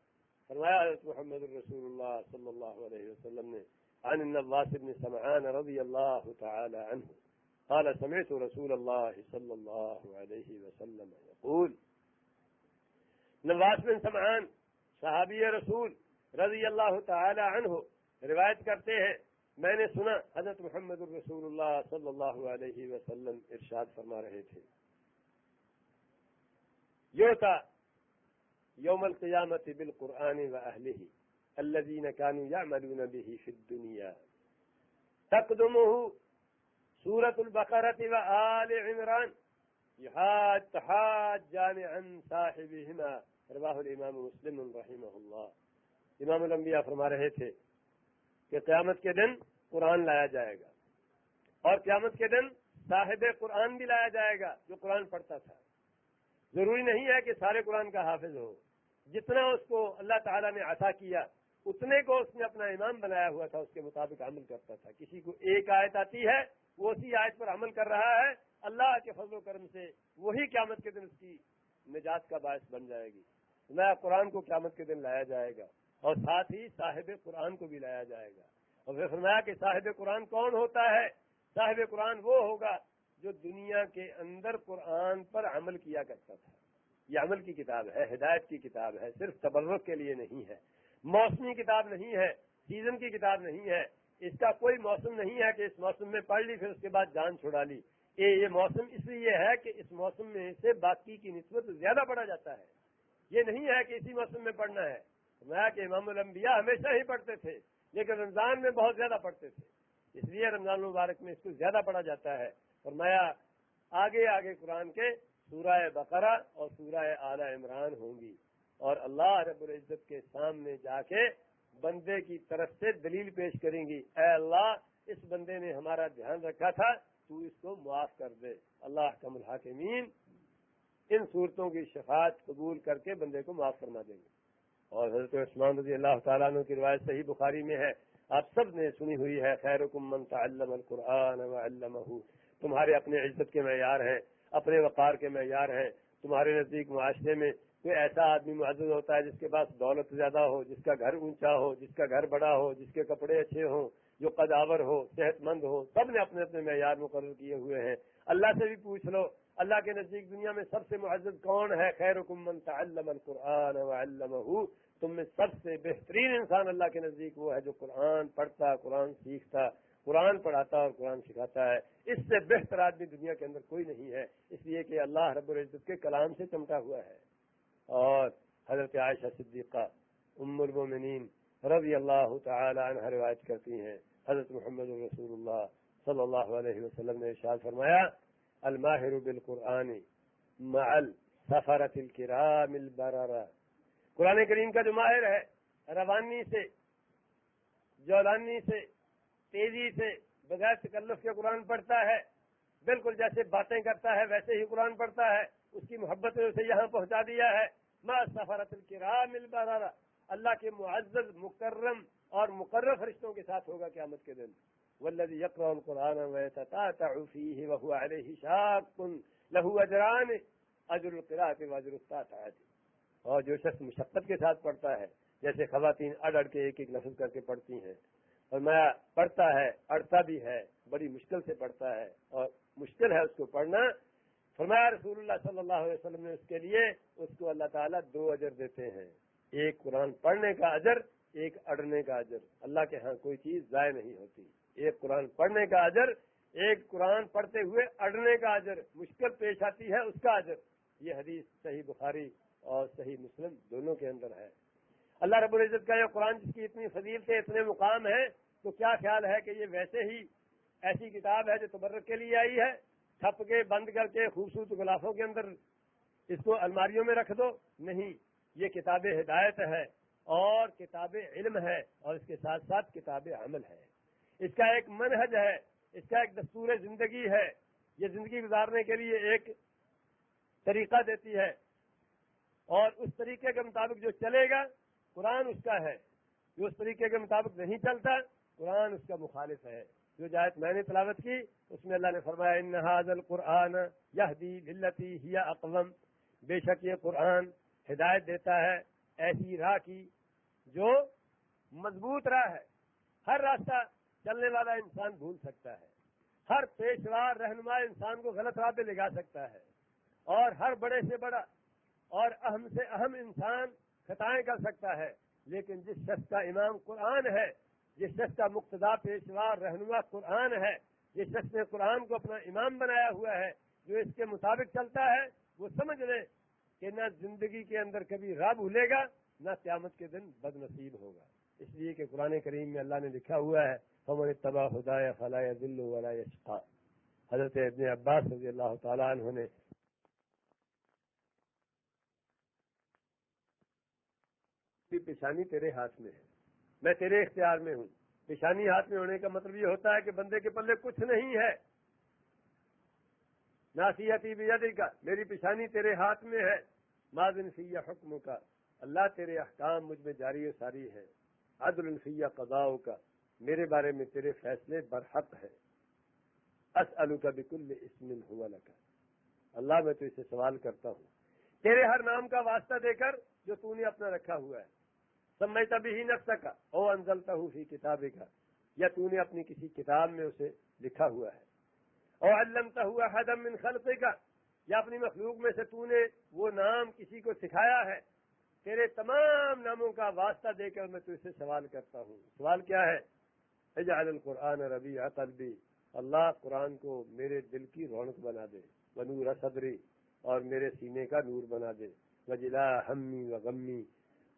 فرمایا حضرت محمد الرسول اللہ صلی اللہ علیہ وسلم نے، عن النواس بن سمعان رضی اللہ تعالی عنہ، قال، سمعت رسول الله صلى الله عليه وسلم يقول نواز بن سمعان صحابی رسول رضی اللہ تعالی عنہ روایت کرتے ہیں۔ میں نے سنا، حضرت محمد الرسول اللہ صلی اللہ علیہ وسلم ارشاد فرما رہے تھے۔ یوتا یوم القیامت بالقرآن و اہلہ الذين كانوا يعملون به في الدنيا. تقدمه سورة البقرة وآل عمران. يحاج تحاجان عن صاحبهما. رواه الامام مسلم رحمه اللہ امام الانبیاء فرما رہے تھے کہ قیامت کے دن قرآن لایا جائے گا اور قیامت کے دن صاحب قرآن بھی لایا جائے گا جو قرآن پڑھتا تھا۔ ضروری نہیں ہے کہ سارے قرآن کا حافظ ہو۔ جتنا اس کو اللہ تعالیٰ نے عطا کیا، اتنے کو اس نے اپنا امام بنایا ہوا تھا، اس کے مطابق عمل کرتا تھا۔ کسی کو ایک آیت آتی ہے، وہ اسی آیت پر عمل کر رہا ہے، اللہ کے فضل و کرم سے وہی قیامت کے دن اس کی نجات کا باعث بن جائے گی۔ نیا قرآن کو قیامت کے دن لایا جائے گا، اور ساتھ ہی صاحب قرآن کو بھی لایا جائے گا۔ اور پھر فرمایا کہ صاحب قرآن کون ہوتا ہے؟ صاحب قرآن وہ ہوگا جو دنیا کے اندر قرآن پر عمل کیا کرتا تھا۔ یہ عمل کی کتاب ہے، ہدایت کی کتاب ہے، صرف تبرک کے لیے نہیں ہے۔ موسمی کتاب نہیں ہے، سیزن کی کتاب نہیں ہے۔ اس کا کوئی موسم نہیں ہے کہ اس موسم میں پڑھ لی، پھر اس کے بعد جان چھڑا لی۔ یہ موسم اس لیے ہے کہ اس موسم میں سے باقی کی نسبت زیادہ پڑھا جاتا ہے۔ یہ نہیں ہے کہ اسی موسم میں پڑھنا ہے۔ میں کہ امام الانبیاء ہمیشہ ہی پڑھتے تھے، لیکن رمضان میں بہت زیادہ پڑھتے تھے۔ اس لیے رمضان المبارک میں اس کو زیادہ پڑھا جاتا ہے۔ اور میں آگے آگے قرآن کے سورہ بقرہ اور سورہ اعلی عمران ہوں گی۔ اور اللہ رب العزت کے سامنے جا کے بندے کی طرف سے دلیل پیش کریں گی۔ اے اللہ، اس بندے نے ہمارا دھیان رکھا تھا، تو اس کو معاف کر دے۔ اللہ کم الحاکمین، ان صورتوں کی شفاعت قبول کر کے بندے کو معاف فرما دیں گے۔ اور حضرت عثمان رضی اللہ تعالیٰ عنہ کی روایت صحیح بخاری میں ہے۔ آپ سب نے سنی ہوئی ہے خیر من تعلم القرآن تمہارے اپنے عزت کے معیار ہیں۔ اپنے وقار کے معیار ہیں، تمہارے نزدیک معاشرے میں کوئی ایسا آدمی معزز ہوتا ہے جس کے پاس دولت زیادہ ہو، جس کا گھر اونچا ہو، جس کا گھر بڑا ہو، جس کے کپڑے اچھے ہوں، جو قداور ہو، صحت مند ہو، سب نے اپنے اپنے معیار مقرر کیے ہوئے ہیں۔ اللہ سے بھی پوچھ لو، اللہ کے نزدیک دنیا میں سب سے معزز کون ہے؟ خیر من تعلم القرآن وعلمہ تم میں سب سے بہترین انسان اللہ کے نزدیک وہ ہے جو قرآن پڑھتا، قرآن سیکھتا۔ قرآن پڑھاتا اور قرآن سکھاتا ہے۔ اس سے بہتر آدمی دنیا کے اندر کوئی نہیں ہے۔ اس لیے کہ اللہ رب العزت کے کلام سے چمٹا ہوا ہے۔ اور حضرت عائشہ صدیقہ، ام المومنین رضی اللہ تعالی عنہ روایت کرتی ہیں۔ حضرت محمد رسول اللہ صلی اللہ علیہ وسلم نے ارشاد فرمایا، الماہر بالقرآن مع السفرت الكرام البررہ۔ قرآن کریم کا جو ماہر ہے، روانی سے، جولانی سے تیزی سے بغیر تکلف کے قرآن پڑھتا ہے، بالکل جیسے باتیں کرتا ہے، ویسے ہی قرآن پڑھتا ہے۔ اس کی محبت نے اسے یہاں پہنچا دیا ہے۔ ما سفرت الکرام البررہ اللہ کے معزز، مکرم اور مقرر فرشتوں کے ساتھ ہوگا قیامت کے دن۔ والذی یقرأ القرآن ویتتاتع فیہ علیہ شاق اجران اجر القراءة واجر التاتعات اور جو شخص مشقت کے ساتھ پڑھتا ہے، جیسے خواتین اڑ اڑ کے ایک ایک لفظ کر کے پڑھتی ہیں۔ اور میں پڑھتا ہے اڑتا بھی ہے، بڑی مشکل سے پڑھتا ہے اور مشکل ہے اس کو پڑھنا۔ فرمایا رسول اللہ صلی اللہ علیہ وسلم نے اس کے لیے، اس کو اللہ تعالیٰ دو اجر دیتے ہیں۔ ایک قرآن پڑھنے کا اجر، ایک اڑنے کا اجر۔ اللہ کے ہاں کوئی چیز ضائع نہیں ہوتی۔ ایک قرآن پڑھنے کا اجر، ایک قرآن پڑھتے ہوئے اڑنے کا اجر۔ مشکل پیش آتی ہے، اس کا اجر۔ یہ حدیث صحیح بخاری اور صحیح مسلم دونوں کے اندر ہے۔ اللہ رب العزت کا یہ قرآن جس کی اتنی فضیل اتنے مقام ہیں، تو کیا خیال ہے کہ یہ ویسے ہی ایسی کتاب ہے جو تبرک کے لیے آئی ہے؟ چھپ کے، بند کر کے، خوبصورت غلافوں کے اندر اس کو الماریوں میں رکھ دو؟ نہیں، یہ کتاب ہدایت ہے اور کتاب علم ہے اور اس کے ساتھ ساتھ کتاب عمل ہے۔ اس کا ایک منحج ہے، اس کا ایک دستور زندگی ہے۔ یہ زندگی گزارنے کے لیے ایک طریقہ دیتی ہے اور اس طریقے کے مطابق جو چلے گا قرآن اس کا ہے جو اس طریقے کے مطابق نہیں چلتا، قرآن اس کا مخالف ہے۔ جو جایت میں نے تلاوت کی، اس میں اللہ نے فرمایا، ان حاضل قرآن للتی ہی اقوام بے شک یہ قرآن ہدایت دیتا ہے ایسی راہ کی جو مضبوط راہ ہے۔ ہر راستہ چلنے والا انسان بھول سکتا ہے۔ ہر پیشوار رہنما انسان کو غلط راہ پہ لگا سکتا ہے۔ اور ہر بڑے سے بڑا اور اہم سے اہم انسان خطائیں کر سکتا ہے، لیکن جس شخص کا امام قرآن ہے، جس شخص کا مقتدا پیشوار رہنما قرآن ہے، جس شخص نے قرآن کو اپنا امام بنایا ہوا ہے، جو اس کے مطابق چلتا ہے، وہ سمجھ لے کہ نہ زندگی کے اندر کبھی راہ بھولے گا، نہ قیامت کے دن بد نصیب ہوگا۔ اس لیے کہ قرآن کریم میں اللہ نے لکھا ہوا ہے ہمارے تباہ خدا فلاح دل ولا حضرت ابن عباس رضی اللہ تعالیٰ عنہ نے پیشانی تیرے ہاتھ میں ہے۔ میں تیرے اختیار میں ہوں۔ پیشانی ہاتھ میں ہونے کا مطلب یہ ہوتا ہے کہ بندے کے پلے کچھ نہیں ہے۔ ناسیتی بھی کا، میری پیشانی تیرے ہاتھ میں ہے۔ ماضن سیاح حکم کا اللہ تیرے احکام مجھ میں جاری و ساری ہے۔ عدل الفیہ قضاء کا میرے بارے میں تیرے فیصلے برحق ہے اس الو کا بکل اسمن ہوا لگا اللہ، میں تو اسے سوال کرتا ہوں۔ تیرے ہر نام کا واسطہ دے کر جو تو نے اپنا رکھا ہوا ہے۔ سمے تبھی ہی نہ سکا او انزلتا ہوں فی کتابیں کا یا تو نے اپنی کسی کتاب میں اسے لکھا ہوا ہے۔ او علمتا ہوا حدم من خلقے کا یا اپنی مخلوق میں سے تو نے وہ نام کسی کو سکھایا ہے۔ تیرے تمام ناموں کا واسطہ دے کر میں اسے سوال کرتا ہوں۔ سوال کیا ہے؟ اجعل القرآن ربی قلبی۔ اللہ قرآن کو میرے دل کی رونق بنا دے بنور صدری، اور میرے سینے کا نور بنا دے۔ وجلا ہمی و غمی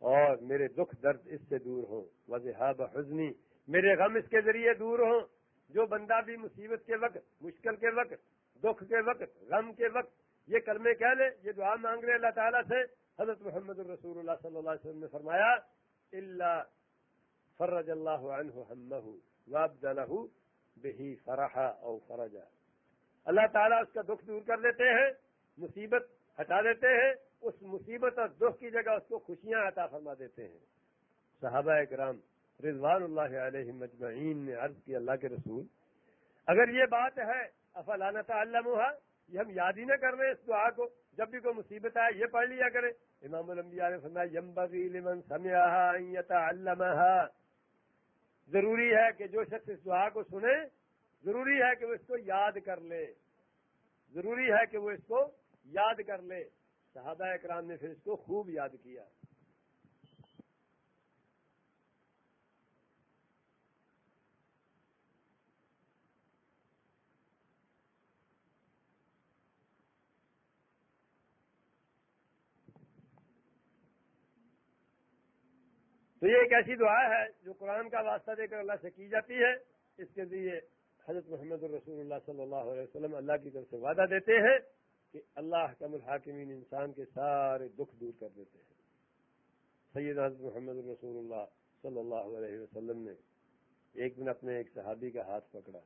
اور میرے دکھ درد اس سے دور ہوں۔ وضحاب حزنی میرے غم اس کے ذریعے دور ہوں۔ جو بندہ بھی مصیبت کے وقت، مشکل کے وقت، دکھ کے وقت، غم کے وقت یہ کلمے کہہ لے، یہ دعا مانگ رہے اللہ تعالیٰ سے۔ حضرت محمد الرسول اللہ صلی اللہ علیہ وسلم نے فرمایا اللہ فرج اللہ عنہ وابد لہو بہی فرحا او فرجا۔ اللہ تعالیٰ اس کا دکھ دور کر دیتے ہیں، مصیبت ہٹا دیتے ہیں۔ اس مصیبت اور دکھ کی جگہ اس کو خوشیاں عطا فرما دیتے ہیں۔ صحابہ کرام رضوان اللہ علیہ مجمعین نے عرض کی اللہ کے رسول، اگر یہ بات ہے افلانت اللہ یہ ہم یاد ہی نہ کر رہے اس دعا کو، جب بھی کوئی مصیبت آئے یہ پڑھ لیا کرے امام الانبیاء نے فرمایا یم بغی لمن سمعها ضروری ہے کہ جو شخص اس دعا کو سنے، ضروری ہے کہ وہ اس کو یاد کر لے۔ ضروری ہے کہ وہ اس کو یاد کر لے۔ صحابہ اکرام نے پھر اس کو خوب یاد کیا۔ تو یہ ایک ایسی دعا ہے جو قرآن کا واسطہ دے کر اللہ سے کی جاتی ہے۔ اس کے ذریعے حضرت محمد الرسول اللہ صلی اللہ علیہ وسلم اللہ کی طرف سے وعدہ دیتے ہیں۔ کہ اللہ کم الحاکمین انسان کے سارے دکھ دور کر دیتے ہیں۔ سید حضرت محمد الرسول اللہ صلی اللہ علیہ وسلم نے ایک دن اپنے ایک صحابی کا ہاتھ پکڑا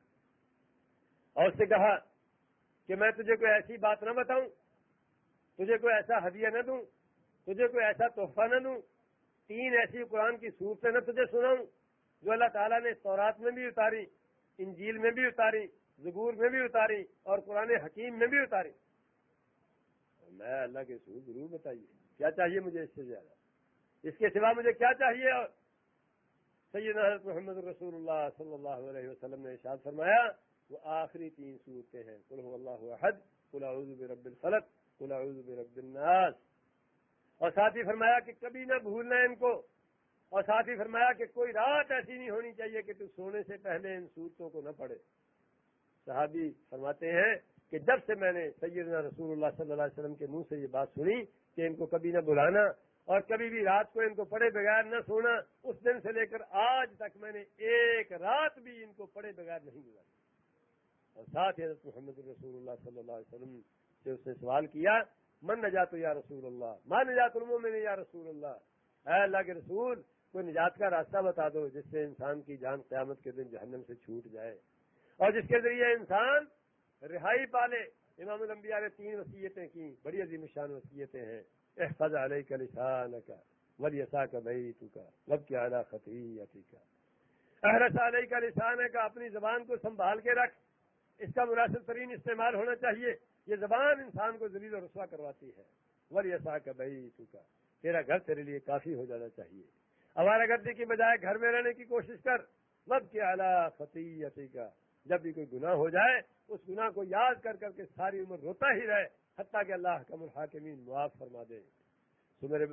اور اس سے کہا کہ میں تجھے کوئی ایسی بات نہ بتاؤں، تجھے کوئی ایسا ہدیہ نہ دوں، تجھے کوئی ایسا تحفہ نہ دوں، تین ایسی قرآن کی صورتیں نہ تجھے سناؤں جو اللہ تعالیٰ نے تورات میں بھی اتاری، انجیل میں بھی اتاری، زبور میں بھی اتاری اور قرآن حکیم میں بھی اتاری۔ میں اللہ کے سور ضرور بتائیے، کیا چاہیے مجھے اس سے زیادہ؟ اس کے سوا مجھے کیا چاہیے؟ اور سید حضرت محمد رسول اللہ صلی اللہ علیہ وسلم نے ارشاد فرمایا، وہ آخری تین صورتیں ہیں۔ کل اللہ حد کل اعوذ برب الفلق کل اعوذ برب الناس۔ اور ساتھ ہی فرمایا کہ کبھی نہ بھولنا ان کو۔ اور ساتھ ہی فرمایا کہ کوئی رات ایسی نہیں ہونی چاہیے کہ تو سونے سے پہلے ان صورتوں کو نہ پڑھے۔ صحابی فرماتے ہیں کہ جب سے میں نے سیدنا رسول اللہ صلی اللہ علیہ وسلم کے منہ سے یہ بات سنی کہ ان کو کبھی نہ بلانا اور کبھی بھی رات کو ان کو پڑھے بغیر نہ سونا، اس دن سے لے کر آج تک میں نے ایک رات بھی ان کو پڑھے بغیر نہیں گزاری اور ساتھ ہی حضرت محمد رسول اللہ صلی اللہ علیہ وسلم سے اس نے سوال کیا، من نجات یا رسول اللہ؟ ماں نجات علموں میں یا رسول اللہ؟ اے اللہ کے رسول، کوئی نجات کا راستہ بتا دو جس سے انسان کی جان قیامت کے دن جہنم سے چھوٹ جائے۔ اور جس کے ذریعے انسان رہائی پالے۔ امام الانبیاء نے تین وصیتیں کی بڑی عظیم شان وصیتیں ہیں۔ احفظ علیہ کا لسان کا ولیسا کا بھائی تو کا لب کے اعلیٰ خطی کا احرس علیہ کا لسان کا اپنی زبان کو سنبھال کے رکھ۔ اس کا مناسب ترین استعمال ہونا چاہیے۔ یہ زبان انسان کو ذلیل و رسوا کرواتی ہے۔ ولیسا کا بھائی تو کا تیرا گھر تیرے لیے کافی ہو جانا چاہیے۔ ہمارا گردی کی بجائے گھر میں رہنے کی کوشش کر۔ لب کے اعلیٰ خطی کا جب بھی کوئی گناہ ہو جائے اس گناہ کو یاد کر کر کے ساری عمر روتا ہی رہے، حتیٰ کہ اللہ کم الحاکمین معاف فرما دے۔ تو میرے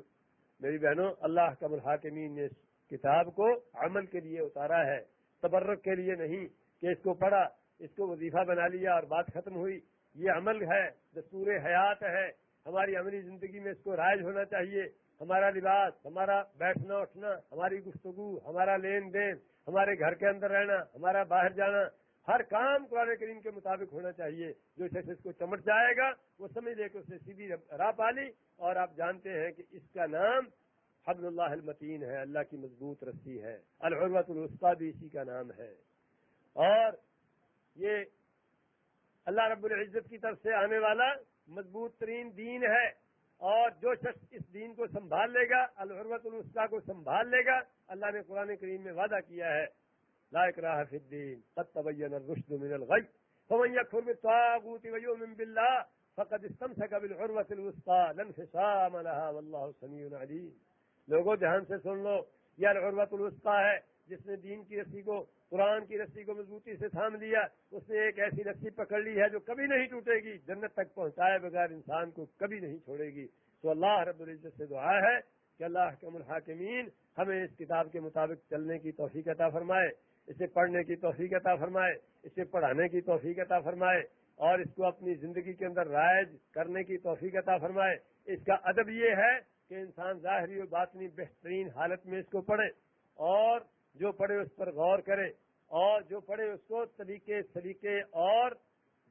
میری بہنوں، اللہ کم الحاکمین نے اس کتاب کو عمل کے لیے اتارا ہے۔ تبرک کے لیے نہیں، کہ اس کو پڑھا، اس کو وظیفہ بنا لیا اور بات ختم ہوئی۔ یہ عمل ہے، دستور حیات ہے۔ ہماری عملی زندگی میں اس کو رائج ہونا چاہیے۔ ہمارا لباس، ہمارا بیٹھنا، اٹھنا، ہماری گفتگو، ہمارا لین دین، ہمارے گھر کے اندر رہنا، ہمارا باہر جانا ہر کام قرآن کریم کے مطابق ہونا چاہیے۔ جو شخص اس کو چمٹ جائے گا، وہ سمجھ لے کہ اسے سیدھی راہ پالی اور آپ جانتے ہیں کہ اس کا نام حبل اللہ المتین ہے، اللہ کی مضبوط رسی ہے۔ الحرمت الوسطی بھی اسی کا نام ہے۔ اور یہ اللہ رب العزت کی طرف سے آنے والا مضبوط ترین دین ہے۔ اور جو شخص اس دین کو سنبھال لے گا الحرمت الوسطی کو سنبھال لے گا، اللہ نے قرآن کریم میں وعدہ کیا ہے۔ لا اکراہ فی الدین، قد تبین الرشد من الغی. فمن یکفر بالطاغوت ویؤمن باللہ، فقد استمسک بالعروة الوسطى لنفصام لها، واللہ سمیع علیم. لوگوں دھیان سے سن لو، یہ العروة الوسطى ہے، جس نے دین کی رسی کو، قرآن کی رسی کو مضبوطی سے تھام لیا، اس نے ایک ایسی رسی پکڑ لی ہے جو کبھی نہیں ٹوٹے گی، جنت تک پہنچائے بغیر انسان کو کبھی نہیں چھوڑے گی. تو اللہ رب العزت سے دعا ہے کہ اللہ حکم الحاکمین ہمیں اس کتاب کے مطابق چلنے کی توفیق عطا فرمائے. اسے پڑھنے کی توفیق عطا فرمائے، اسے پڑھانے کی توفیق عطا فرمائے اور اس کو اپنی زندگی کے اندر رائج کرنے کی توفیق عطا فرمائے۔ اس کا ادب یہ ہے کہ انسان ظاہری اور باطنی بہترین حالت میں اس کو پڑھے اور جو پڑھے اس پر غور کرے اور جو پڑھے اس کو طریقے سلیقے اور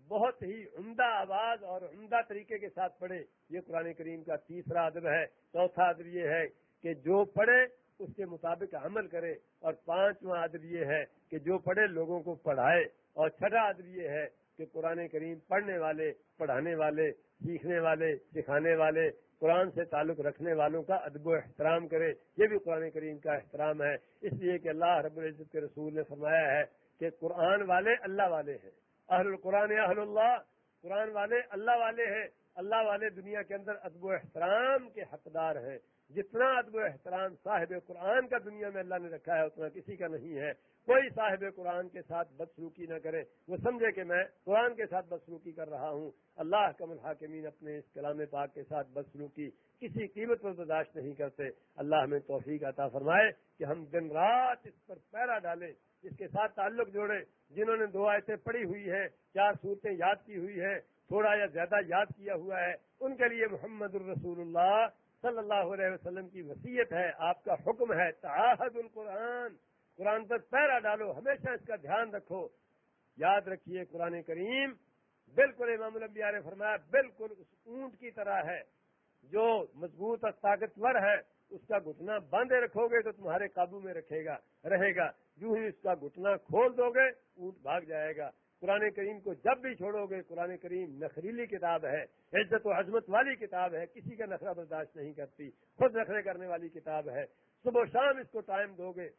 بہت ہی عمدہ آواز اور عمدہ طریقے کے ساتھ پڑھے۔ یہ قرآن کریم کا تیسرا ادب ہے۔ چوتھا ادب یہ ہے کہ جو پڑھے اس کے مطابق عمل کرے اور پانچواں ادب یہ ہے کہ جو پڑھے لوگوں کو پڑھائے اور چھٹا ادب یہ ہے کہ قرآن کریم پڑھنے والے، پڑھانے والے، سیکھنے والے، سکھانے والے، قرآن سے تعلق رکھنے والوں کا ادب و احترام کرے، یہ بھی قرآن کریم کا احترام ہے۔ اس لیے کہ اللہ رب العزت کے رسول نے فرمایا ہے کہ قرآن والے اللہ والے ہیں۔ اہل القرآن اہل اللہ، قرآن والے اللہ والے ہیں۔ اللہ والے دنیا کے اندر ادب و احترام کے حقدار ہیں۔ جتنا ادب و احترام صاحب قرآن کا دنیا میں اللہ نے رکھا ہے، اتنا کسی کا نہیں ہے۔ کوئی صاحب قرآن کے ساتھ بدسلوکی نہ کرے۔ وہ سمجھے کہ میں قرآن کے ساتھ بدسلوکی کر رہا ہوں۔ اللہ کم الحاکمین اپنے اس کلام پاک کے ساتھ بدسلوکی کسی قیمت پر برداشت نہیں کرتے۔ اللہ ہمیں توفیق عطا فرمائے کہ ہم دن رات اس پر پیرا ڈالیں، اس کے ساتھ تعلق جوڑے جنہوں نے دو آیتیں پڑھی ہوئی ہیں، چار صورتیں یاد کی ہوئی ہیں، تھوڑا یا زیادہ یاد کیا ہوا ہے، ان کے لیے محمد الرسول اللہ صلی اللہ علیہ وسلم کی وصیت ہے، آپ کا حکم ہے، تعاہد القرآن۔ قرآن پر پیرا ڈالو، ہمیشہ اس کا دھیان رکھو۔ یاد رکھیے قرآن کریم، بالکل امام الانبیاء نے فرمایا، بالکل اس اونٹ کی طرح ہے۔ جو مضبوط اور طاقتور ہے، اس کا گھٹنا باندھے رکھو گے تو تمہارے قابو میں رکھے گا، رہے گا۔ جو ہی اس کا گھٹنا کھول دو گے، اونٹ بھاگ جائے گا۔ قرآن کریم کو جب بھی چھوڑو گے، قرآن کریم نخریلی کتاب ہے، عزت و عظمت والی کتاب ہے، کسی کا نخرہ برداشت نہیں کرتی، خود نخرے کرنے والی کتاب ہے۔ صبح و شام اس کو ٹائم دو گے،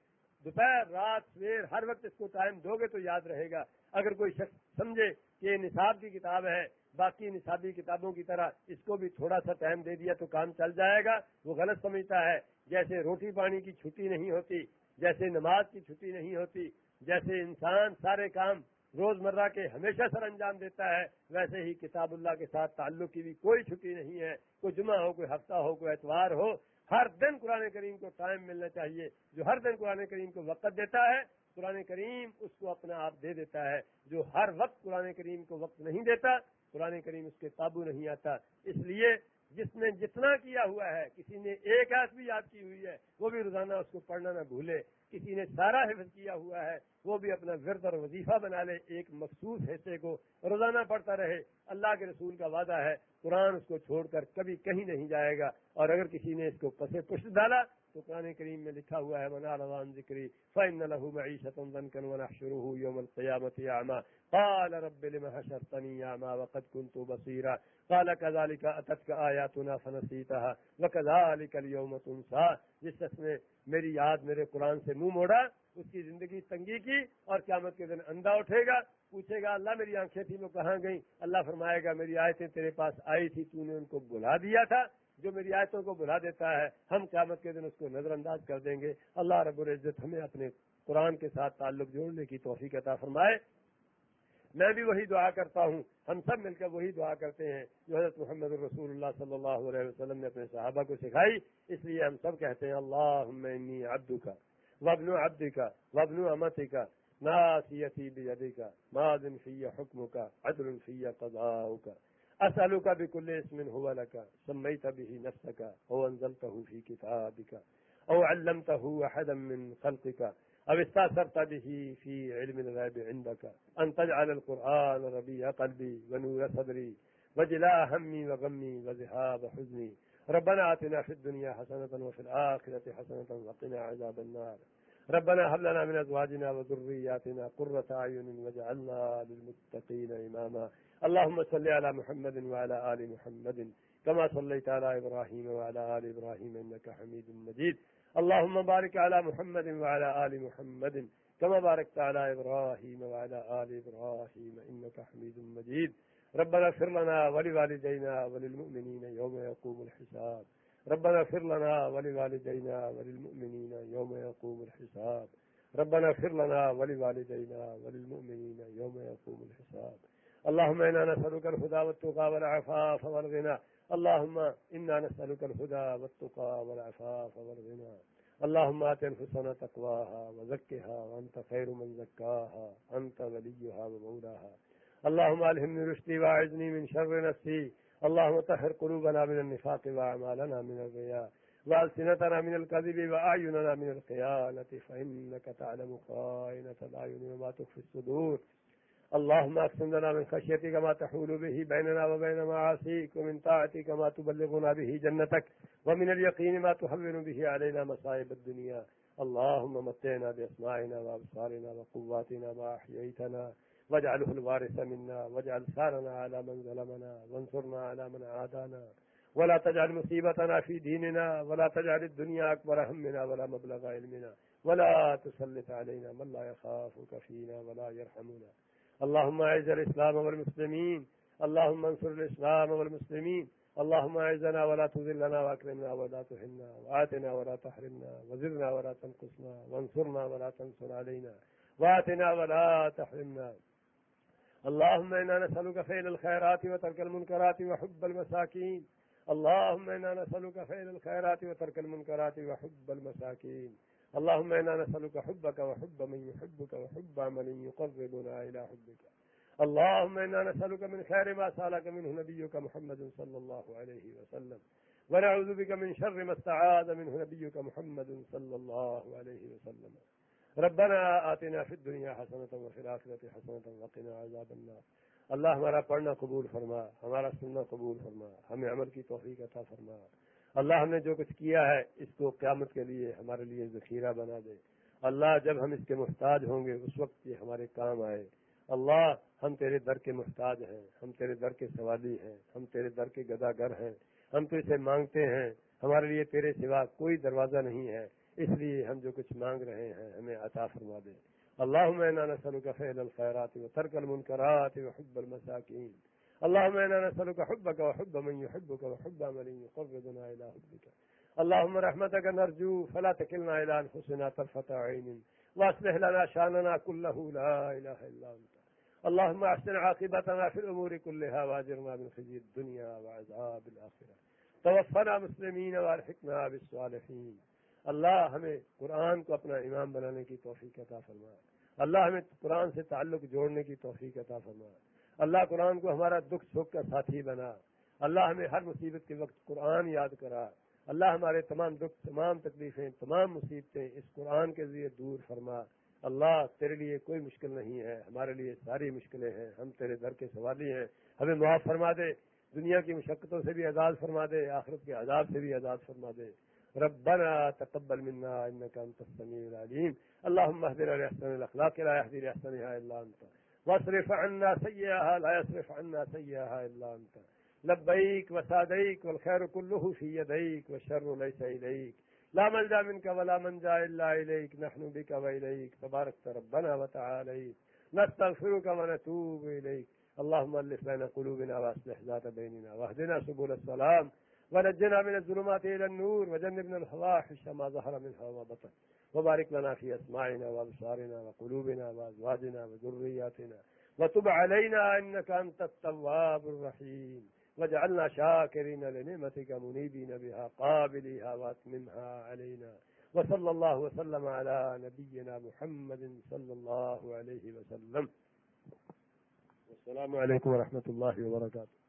دوپہر، رات، سویر، ہر وقت اس کو ٹائم دو گے تو یاد رہے گا۔ اگر کوئی شخص سمجھے کہ یہ نصاب کی کتاب ہے، باقی نصابی کتابوں کی طرح اس کو بھی تھوڑا سا ٹائم دے دیا تو کام چل جائے گا۔ وہ غلط سمجھتا ہے، جیسے روٹی پانی کی چھٹی نہیں ہوتی، جیسے نماز کی چھٹی نہیں ہوتی، جیسے انسان سارے کام روزمرہ کے ہمیشہ سر انجام دیتا ہے، ویسے ہی کتاب اللہ کے ساتھ تعلق کی بھی کوئی چھٹی نہیں ہے۔ کوئی جمعہ ہو، کوئی ہفتہ ہو، کوئی اتوار ہو، ہر دن قرآن کریم کو ٹائم ملنا چاہیے۔ جو ہر دن قرآن کریم کو وقت دیتا ہے، قرآن کریم اس کو اپنا آپ دے دیتا ہے۔ جو ہر وقت قرآن کریم کو وقت نہیں دیتا، قرآن کریم اس کے قابو نہیں آتا۔ اس لیے جس نے جتنا کیا ہوا ہے، کسی نے ایک آس بھی یاد کی ہوئی ہے، وہ بھی روزانہ اس کو پڑھنا نہ بھولے۔ کسی نے سارا حفظ کیا ہوا ہے، وہ بھی اپنا ورد اور وظیفہ بنا لے، ایک مخصوص حصے کو روزانہ پڑھتا رہے۔ اللہ کے رسول کا وعدہ ہے، قرآن اس کو چھوڑ کر کبھی کہیں نہیں جائے گا۔ اور اگر کسی نے اس کو پسے پشت ڈالا تو قرآن کریم میں لکھا ہوا ہے منا روان ذکری فن لہو معیشت ونکن ونحشره يوم القيامة أعمى قال رب لما حشرتني أعمى وقد كنت بصيرا قال كذلك أتتك آياتنا فنسيتها وكذلك اليوم تنسى جس شخص نے میری یاد میرے قرآن سے منہ موڑا، اس کی زندگی تنگی کی اور قیامت کے دن اندھا اٹھے گا، پوچھے گا، اللہ میری آنکھیں تھی وہ کہاں گئی اللہ فرمائے گا، میری آیتیں تیرے پاس آئی تھی تو نے ان کو بلا دیا تھا۔ جو میری آیتوں کو بلا دیتا ہے، ہم قیامت کے دن اس کو نظر انداز کر دیں گے۔ اللہ رب العزت ہمیں اپنے قرآن کے ساتھ تعلق جوڑنے کی توفیق عطا فرمائے۔ میں بھی وہی دعا کرتا ہوں۔ ہم سب مل کر وہی دعا کرتے ہیں۔ جو حضرت محمد الرسول اللہ صلی اللہ علیہ وسلم نے اپنے صحابہ کو سکھائی، اس لیے ہم سب کہتے ہیں اللہ عبد کا وبن عبد کا وبن امت کا ناسیتی بیدی کا ماضن فی حکم کا عدل فی قضاء کا اسألك بكل اسم هو لك، سميت به نفسك او انزلته في كتابك او علمته احدا من خلقك او استاثرت به في علم الغيب عندك. ان تجعل القرآن ربيع قلبي ونور صدري وجلاء همي وغمي وذهاب حزني. ربنا آتنا في الدنيا حسنة وفي الآخرة حسنة وقنا عذاب النار. ربنا هب لنا من ازواجنا وذرياتنا قرة اعين واجعلنا للمتقين اماما اللهم صل على محمد وعلى ال محمد كما صليت على ابراهيم وعلى ال ابراهيم انك حميد مجيد. اللهم بارك على محمد وعلى ال محمد كما باركت على ابراهيم وعلى ال ابراهيم انك حميد مجيد. ربنا اغفر لنا ولوالدينا وللمؤمنين يوم يقوم الحساب. ربنا اغفر لنا ولوالدينا وللمؤمنين يوم يقوم الحساب. ربنا اغفر لنا ولوالدينا وللمؤمنين يوم يقوم الحساب. اللهم إنا نسألك الهدى والتقى والعفاف والغنى اللهم إنا نسألك الهدى والتقى والعفاف والغنى اللهم آت انفسنا تقواها وزكها وأنت خير من زكاها. أنت وليها ومولاها. اللهم ألهمني رشدي واعذني من شر نفسي. اللهم طهر قلوبنا من النفاق وأعمالنا من الرياء. وألسنتنا من الكذب وأعيننا من الخيانة. فإنك تعلم خائنة الأعين وما تخفي الصدور. اللهم أقسم لنا من خشيتك ما تحول به بيننا وبين معاصيك ومن طاعتك ما تبلغنا به جنتك ومن اليقين ما تحول به علينا مصائب الدنيا. اللهم متعنا بأسماعنا وأبصارنا وقواتنا ما أحييتنا. واجعله الوارث منا. واجعل ثارنا على من ظلمنا. وانصرنا على من عادانا. ولا تجعل مصيبتنا في ديننا. ولا تجعل الدنيا أكبر همنا ولا مبلغ علمنا. ولا تسلط علينا من لا يخافك فينا ولا يرحمنا. اللهم اعز الإسلام والمسلمين، اللهم انصر الإسلام والمسلمين، اللهم اعزنا ولا تذلنا واكرمنا ولا تهنا وآتنا ولا تحرمنا، وزرنا ولا تنقصنا، وانصرنا ولا تنصر علينا، وآتنا ولا تحرمنا. اللهم إنا نسألك فعل الخيرات وترك المنكرات وحب المساكين. اللهم إنا نسألك فعل الخيرات وترك المنكرات وحب المساكين. اللهم إنا نسألك حبك وحب من يحبك وحب من يقربنا إلى حبك. اللهم إنا نسألك من خير ما سألك منه نبيك محمد صلى الله عليه وسلم. ونعوذ بك من شر ما استعاذ منه نبيك محمد صلى الله عليه وسلم. ربنا آتنا في الدنيا حسنة وفي الآخرة حسنة وقنا عذاب النار. اللہ ہمارا پڑھنا قبول فرما، ہمارا سننا قبول فرما، ہمیں عمل کی توفیق عطا فرما. اللہ ہم نے جو کچھ کیا ہے، اس کو قیامت کے لیے ہمارے لیے ذخیرہ بنا دے۔ اللہ جب ہم اس کے محتاج ہوں گے، اس وقت یہ ہمارے کام آئے۔ اللہ، ہم تیرے در کے محتاج ہیں، ہم تیرے در کے سوالی ہیں، ہم تیرے در کے گداگر ہیں، ہم تو اسے مانگتے ہیں۔ ہمارے لیے تیرے سوا کوئی دروازہ نہیں ہے۔ اس لیے ہم جو کچھ مانگ رہے ہیں، ہمیں عطا فرما دے۔ اللهم انا نسالك فعل الخيرات وترك المنكرات وحب المساكين اللهم انا نسالك حبك وحب من يحبك وحب من يقربنا الى حبك. اللهم رحمتك نرجو فلا تكلنا الى انفسنا طرفه عين. واصلح لنا شاننا كله، لا اله الا انت اللهم احسن عاقبتنا في الامور كلها واجرنا من خزي الدنيا وعذاب الاخره توفنا مسلمين والحقنا بالصالحين. اللہ ہمیں قرآن کو اپنا امام بنانے کی توفیق عطا فرما اللہ ہمیں قرآن سے تعلق جوڑنے کی توفیق عطا فرما اللہ قرآن کو ہمارا دکھ سکھ کا ساتھی بنا۔ اللہ ہمیں ہر مصیبت کے وقت قرآن یاد کرا۔ اللہ ہمارے تمام دکھ، تمام تکلیفیں، تمام مصیبتیں اس قرآن کے ذریعے دور فرما۔ اللہ تیرے لیے کوئی مشکل نہیں ہے، ہمارے لیے ساری مشکلیں ہیں۔ ہم تیرے در کے سوالی ہیں۔ ہمیں معاف فرما دے۔ دنیا کی مشقتوں سے بھی آزاد فرما دے۔ آخرت کے عذاب سے بھی آزاد فرما دے۔ ربنا تقبل منا انك انت السميع العليم اللهم اهدنا لاحسن الاخلاق لا يهدي لاحسنها الا انت۔ واصرف عنا سيئها لا يصرف عنا سيئها الا انت. لبيك وساديك والخير كله في يديك والشر ليس اليك لا ملجا منك ولا منجا الا اليك نحن بك واليك تبارك ربنا وتعالى نستغفرك ونتوب اليك اللهم الف بين قلوبنا واصلح ذات بيننا واهدنا سبل السلام. ونجنا من الظلمات إلى النور وجنبنا الفواحش ما ظهر منها وما بطن. وبارك لنا في أسماعنا وأبصارنا وقلوبنا وأزواجنا وذرياتنا. وتب علينا إنك أنت التواب الرحيم. واجعلنا شاكرين لنعمتك منيبين بها قابليها واتممها علينا. وصلى الله وسلم على نبينا محمد صلى الله عليه وسلم. والسلام عليكم ورحمة الله وبركاته.